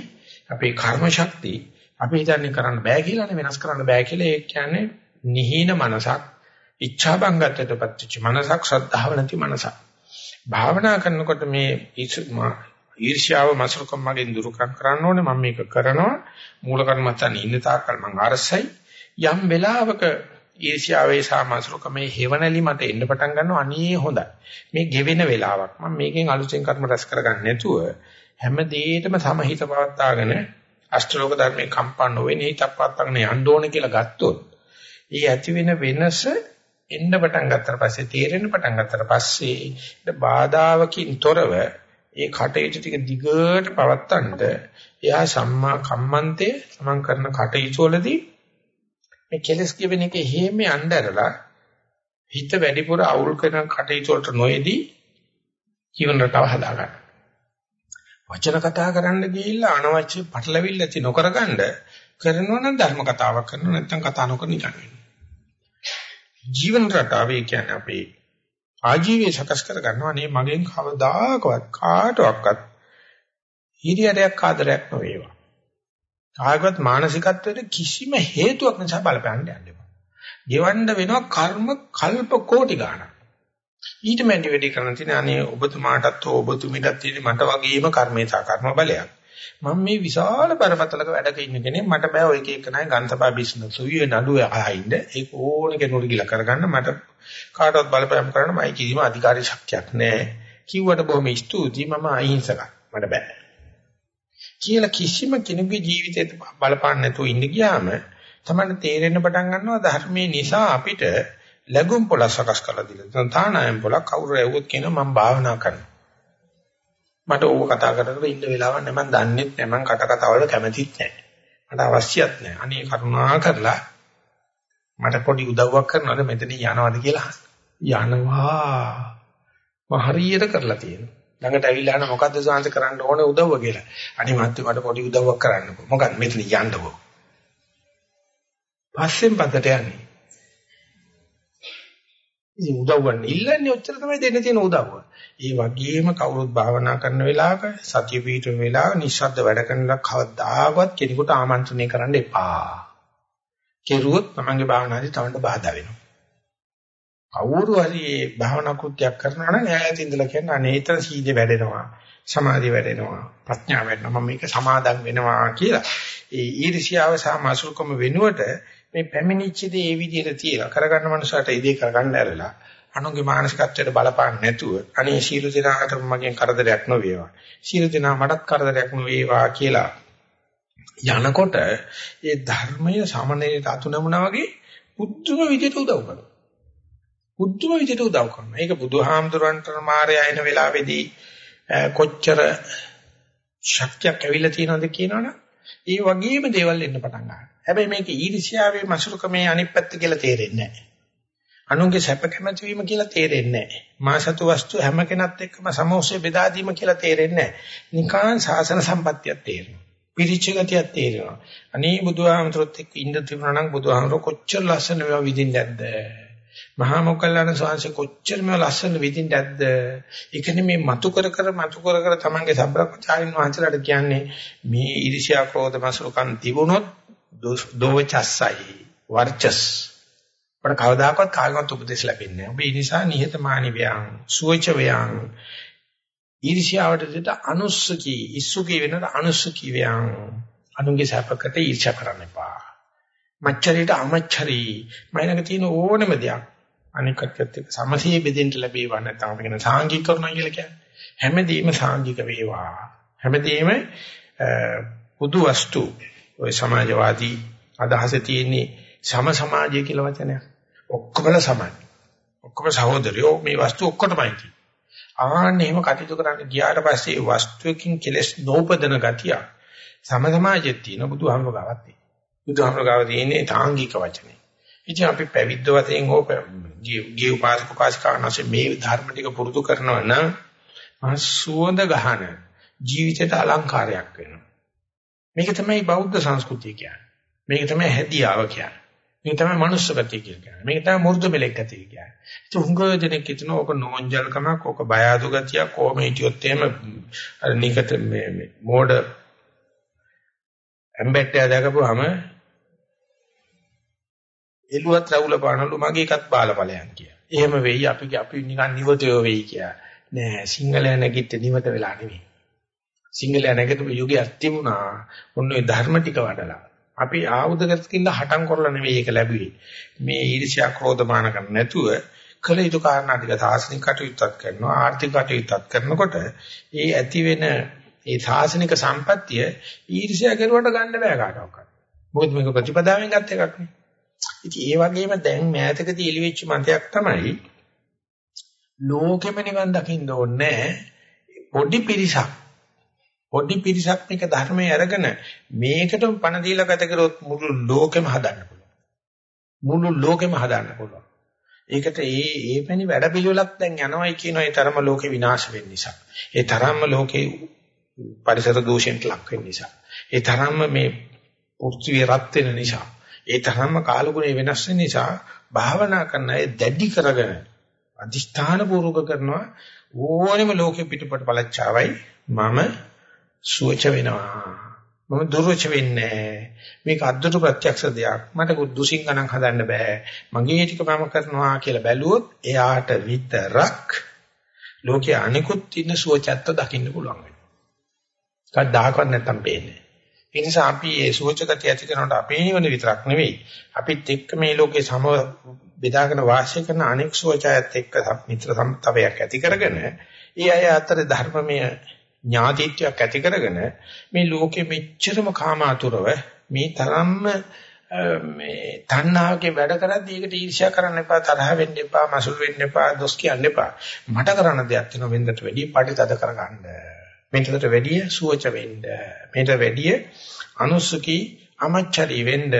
අපේ කර්ම ශක්තිය අපි හිතන්නේ කරන්න බෑ කියලානේ වෙනස් කරන්න බෑ කියලා. ඒ කියන්නේ නිහීන මනසක්, ඉච්ඡා බංගත්වයටපත් වෙච්ච මනසක්, ශ්‍රද්ධාව නැති මනසක්. භාවනා කරනකොට මේ ඊර්ෂ්‍යාව මසරුකම් මගෙන් දුරු කරන්න ඕනේ. මම මේක කරනවා. මූල කර්මත්තන් ඉන්න තාක්කල් මම අරසයි. යම් වෙලාවක ඊර්ෂ්‍යාවේ සහ මසරුකමේ හේවණලි මට එන්න පටන් ගන්නවා අනේ හොඳයි. මේ ගෙවෙන වෙලාවක් මම මේකෙන් අලුතෙන් කර්ම රැස් කරගන්න නැතුව හැම දෙයකටම සමහිත පවත්වාගෙන අෂ්ටලෝක ධර්මේ කම්පා නොවෙන හිතක් පවත්වාගෙන යන්න ඕනේ කියලා ගත්තොත් ඒ ඇති වෙන වෙනස එන්න පටන් ගත්තට පස්සේ තේරෙන්න පටන් ගත්තට පස්සේ බාධාවකින් තොරව ඒ කටයුතු ටික දිගට පවත්තන්න එයා සම්මා කම්මන්තේ සමන් කරන කටයුතු වලදී මේ කෙලස් කියවෙන එක හේම යnderලා හිත වැඩිපුර අවුල් කරන කටයුතු වලට නොයේදී ජීවන රටාව හදාගන්න. වචන කතා කරන්න ගිහිල්ලා අනවශ්‍ය පටලවිල්ල ඇති නොකරගන්න කරනවා නම් ධර්ම කතාවක් කරනවා නැත්නම් කතා නොකර නිකන් වෙනවා. ජීවන රටාව කියන්නේ අපේ ආජීවය සකස් කර ගන්නවා නේ මගෙන් කවදාකවත් කාටවත් හිරියරයක් ආදරයක් නොවේවා. කායගත මානසිකත්වයට කිසිම හේතුවක් නිසා බලපෑම් යන්න එපා. ගෙවන්න වෙනවා කර්ම කල්ප කෝටි ගාණක්. ඊට මැදි වැඩි කරන තියෙන අනේ ඔබතුමාටත් හෝ ඔබතුමිටත් තියෙන මට වගේම කර්මේ සහ කර්ම බලයක්. මම මේ විශාල බරපතලක වැඩක ඉන්න කෙනෙක්. මට බෑ ඔය එක එක නයි ගන්තපා බිස්නස්. උයේ නඩුවේ ආයින්ද ඒක ඕන කෙනෙකුට ගිලා කරගන්න. මට කාටවත් බලපෑම් කරන්න මයි කිසිම අධිකාරී ශක්තියක් නැහැ කිව්වට බොහොම ස්තුතියි. මම අහිංසකයි. මට බෑ. කියලා කිසිම කෙනෙකුගේ ජීවිතේට බලපාන්න නැතුව ඉන්න ගියාම තමයි තේරෙන්න පටන් ගන්නවා ධර්මයේ නිසා අපිට ලැබුම් පොළ සකස් කරලා දීලා තානායම් පොළ කවුරු ඇහුවොත් කියනවා මම භාවනා කරනවා. මට ඕක කතා කරගෙන ඉන්න වෙලාවක් නෑ මම දන්නෙත් නෑ මම කට කතා වල කැමතිත් නෑ මට අවශ්‍යත් නෑ අනේ කරුණා කරලා මට පොඩි උදව්වක් කරනවද? මෙතන යනවද කියලා යනවා. මම හරියට කරලා තියෙනවා. ළඟට ඇවිල්ලා අහන මොකද්ද සාංශ කරන්න ඕනේ උදව්ව කියලා අනේ මහත්තයා මට පොඩි උදව්වක් කරන්නකෝ මොකක්ද මෙතන යන්නකෝ පස්සෙන් පස්සට යන්නේ ඉතින් උදව්වන්න ඉල්ලන්නේ ඔච්චර තමයි දෙන්න තියෙන උදව්ව. ඒ වගේම කවුරුත් භාවනා කරන වෙලාවක සතිය පිටුන වෙලාව නිශ්ශබ්ද වැඩ කරන කවදාවත් කෙනෙකුට ආමන්ත්‍රණය කරන්න එපා. කෙරුවොත් තමන්ගේ භාවනාවේ තවන්ට බාධා වෙනවා. කවුරු හරි භාවනා කෘත්‍යයක් කරනවා නම් ඈත ඉඳලා කියන අනේතර සීදේ වැඩෙනවා. සමාධිය වැඩෙනවා. ප්‍රඥාව වැඩෙනවා. මම මේක සමාදන් වෙනවා කියලා. ඒ ඊර්ෂ්‍යාව සහ මාසුරුකම වෙනුවට මේ පැමිණිච්ච දේ ඒ විදිහට තියලා කරගන්න මනුස්සයට ඒ දේ කරගන්න ඇරලා අනුන්ගේ මානසිකත්වයට බලපාන්න නැතුව අනේ සීල දිනාට මගෙන් කරදරයක් නොවේවා. සීල දිනා මටත් කරදරයක් නොවේවා කියලා යනකොට ඒ ධර්මයේ සමනලයට අතුනමුනා වගේ පුදුම විදිහට උදව් කරනවා. පුදුම විදිහට උදව් කරනවා. ඒක බුදුහාමුදුරන්ට මායя එන වෙලාවේදී කොච්චර ශක්තියක් ඇවිල්ලා තියෙනවද කියනවනම් ඒ වගේම දේවල් එන්න පටන් ගන්නවා. හැබැයි මේක ඊර්ෂ්‍යාවේ මසුරුකමේ අනිත් පැත්ත කියලා තේරෙන්නේ නැහැ. අනුන්ගේ සැප කැමැති වීම කියලා තේරෙන්නේ නැහැ. මා සතු වස්තු හැම කෙනත් එක්කම සමෝසය බෙදා දීම කියලා තේරෙන්නේ නැහැ. නිකාන් සාසන සම්පත්තියක් තේරෙනවා. පිරිච්ච ගතියක් තේරෙනවා. අනේ බුදුහාමතුරුත් එක්ක ඉන්න තිබුණා නම් බුදුහාමතුරු කොච්චර ලස්සන මේවා විඳින්න නැද්ද? මහා මොකල්ලාන ස්වාංශ කොච්චර මේවා ලස්සන විඳින්න නැද්ද? ඒකනේ මේ මතු කර කර මතු කර කර තමන්ගේ සබ්‍රක්‍මචාරින් වහන්සේලාට කියන්නේ මේ ඊර්ෂ්‍යා ක්‍රෝධ මසුරුකම් තිබුණොත් දෝවචස්සයි වර්චස් අපට කවදාකවත් කාගෙවත් උපදෙස් ලැබෙන්නේ නැහැ. ඔබ ඒ නිසා නිහතමානී ව්‍යාං, සුවච ව්‍යාං, ඊර්ෂ්‍යාවට දෙට අනුස්සකී, ඉස්සුකී වෙනට අනුස්සකී ව්‍යාං. අනුන්ගේ සැපකට ඊර්ෂ්‍යා කරන්න එපා. මච්චරිට අමච්චරී. මයින්ක තියෙන ඕනම දෙයක් අනිකටත් එක්ක සමසිය බෙදෙන්න ලැබේවා නැත්නම් අපි කියන සාංගික කරුණා කියලා කියන්නේ. හැමදේම සාංගික වේවා. හැමදේම පුදු වස්තු. ওই සමාජවාදී අදහසේ තියෙන්නේ සම සමාජය කියලා වචනයක්. ඔක්කොමලා සමානයි. ඔක්කොම සහෝදරයෝ මේ වස්තු ඔක්කොටමයි තියෙන්නේ. ආන්න එහෙම කටයුතු කරන්න ගියාට පස්සේ වස්තුවකින් කෙලස් නෝපදන ගතිය සම සමාජෙත් තියෙන බුදුහාමර ගාවත් තියෙන. බුදුහාමර ගාව තියෙන්නේ තාංගික වචනේ. ඉතින් අපි පැවිද්ද වශයෙන් හෝ ගිය උපාසක උපාසිකාවන්සේ මේ ධර්ම ටික පුරුදු කරනවා නම් මහ සුවඳ ගහන ජීවිතයට අලංකාරයක් වෙනවා. මේක තමයි බෞද්ධ සංස්කෘතිය කියන්නේ. මේක තමයි හැදියාව කියන්නේ. මේක තමයි මනුස්ස ගතිය කියන්නේ. මේක තමයි මෘදු මෙලෙක් ගතිය කියන්නේ. ඒක හුඟ දෙනෙක් හිතන ඕක නෝන්ජල්කමක්, ඕක බය අඩු ගතියක්, කොහොම හිටියොත් එහෙම අර නිකට මේ මේ මෝඩ එම්බෙට්ටය දැකපුවාම එළුවත් රවුල පානලු මගේ එකත් බාලපලයන් කිය. එහෙම වෙයි අපි අපි නිකන් නිවතයෝ වෙයි කියා. නෑ සිංහලයා නැගිට නිවත වෙලා නෙවෙයි. සිංහලයා නැගිටපු යුගයක් තිබුණා. ඔන්න ඔය ධර්ම ටික වඩලා. අපි ආයුධකකින් හටම් කරලා නෙවෙයි ඒක ලැබුවේ. මේ ඊර්ෂ්‍යා ක්‍රෝධමාන කරන්නේ නැතුව කළ යුතු කාරණා ටික සාසනික කටයුත්තක් කරනවා ආර්ථික කටයුත්තක් කරනකොට ඒ ඇති වෙන ඒ සාසනික සම්පත්තිය ඊර්ෂ්‍යා කරුවට ගන්න බෑ කාටවත්. මොකද මේක ප්‍රතිපදාවෙන් ගත්ත එකක් නේ. ඉතින් ඒ වගේම දැන් මෑතකදී එළිවෙච්ච මතයක් තමයි ලෝකෙම නිවන් දකින්න ඕනේ පොඩි පිරිසක් පොඩි පිරිසක් මේක ධර්මයේ අරගෙන මේකටම පණ දීලා ගත කරොත් මුළු ලෝකෙම හදන්න පුළුවන්. මුළු ලෝකෙම හදන්න පුළුවන්. ඒකට ඒ ඒ පැණි වැඩපිළිවෙලක් දැන් යනවායි කියන ඒ තරම ලෝකේ විනාශ වෙන්න නිසා. ඒ තරම්ම ලෝකේ පරිසර දූෂණයට ලක් වෙන්න නිසා. ඒ තරම්ම මේ පෘථිවිය රත් වෙන නිසා. ඒ තරම්ම කාලගුණය වෙනස් වෙන නිසා භාවනා කරන අය දැඩි කරගෙන අදිෂ්ඨාන පූර්වක කරනවා ඕනෙම ලෝකෙ පිටපොට පළච්චාවයි මම සුවච වෙනවා. මම දුර්වච වෙන්නේ මේක අද්දුට ප්‍රත්‍යක්ෂ දෙයක්. මට දුසින් ගණන් හදන්න බෑ. මගේ ටික මම කරනවා කියලා බැලුවොත් එයාට විතරක් ලෝකයේ අනිකුත් ඉන්න සුවචත්ත දකින්න පුළුවන් වෙනවා. කවදාකවත් නැත්තම් පේන්නේ. ඒ නිසා අපි මේ සුවචකතිය ඇති කරනකොට අපේ නිවන විතරක් නෙවෙයි. අපිත් එක්ක මේ ලෝකේ සම බෙදාගෙන වාසය කරන අනෙක් සුවචයත් එක්ක මිත්‍ර සම්තවයක් ඇති කරගෙන ඒ අය අතර ධර්මමය ඥාතිත්වයක් ඇති කරගෙන මේ ලෝකෙ මෙච්චරම කාමාතුරව මේ තරම්ම මේ තණ්හාවකින් වැඩ කරද්දී ඒකට ඊර්ෂ්‍යා කරන්න එපා තරහ වෙන්න එපා මසුල් වෙන්න එපා දොස් කියන්න එපා මට කරන්න දෙයක් තියෙනවා වෙනදට වැඩිය පරිතද කරගන්න මෙතනට වැඩිය සුවච වෙන්න. මේට වැඩිය අනුසුකී අමච්චරි වෙන්න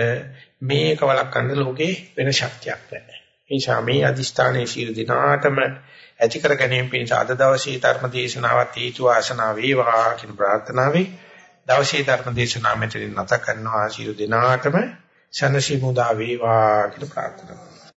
මේක වළක්වන්න ලෝකේ වෙන ශක්තියක් නැහැ. ඒ නිසා මේ අදිස්ථානයේ ශීල දිනාටම ඇති කර ගැනීම පිණිස අද දවසේ ධර්ම දේශනාවත් හේතු ආසනාව වේවා කියන ප්‍රාර්ථනාවයි දවසේ ධර්ම දේශනාව මෙතනින් නැත කරනවා. ආශිර්වාද දෙනාටම සනසි මුදා වේවා කියලා ප්‍රාර්ථනා කරනවා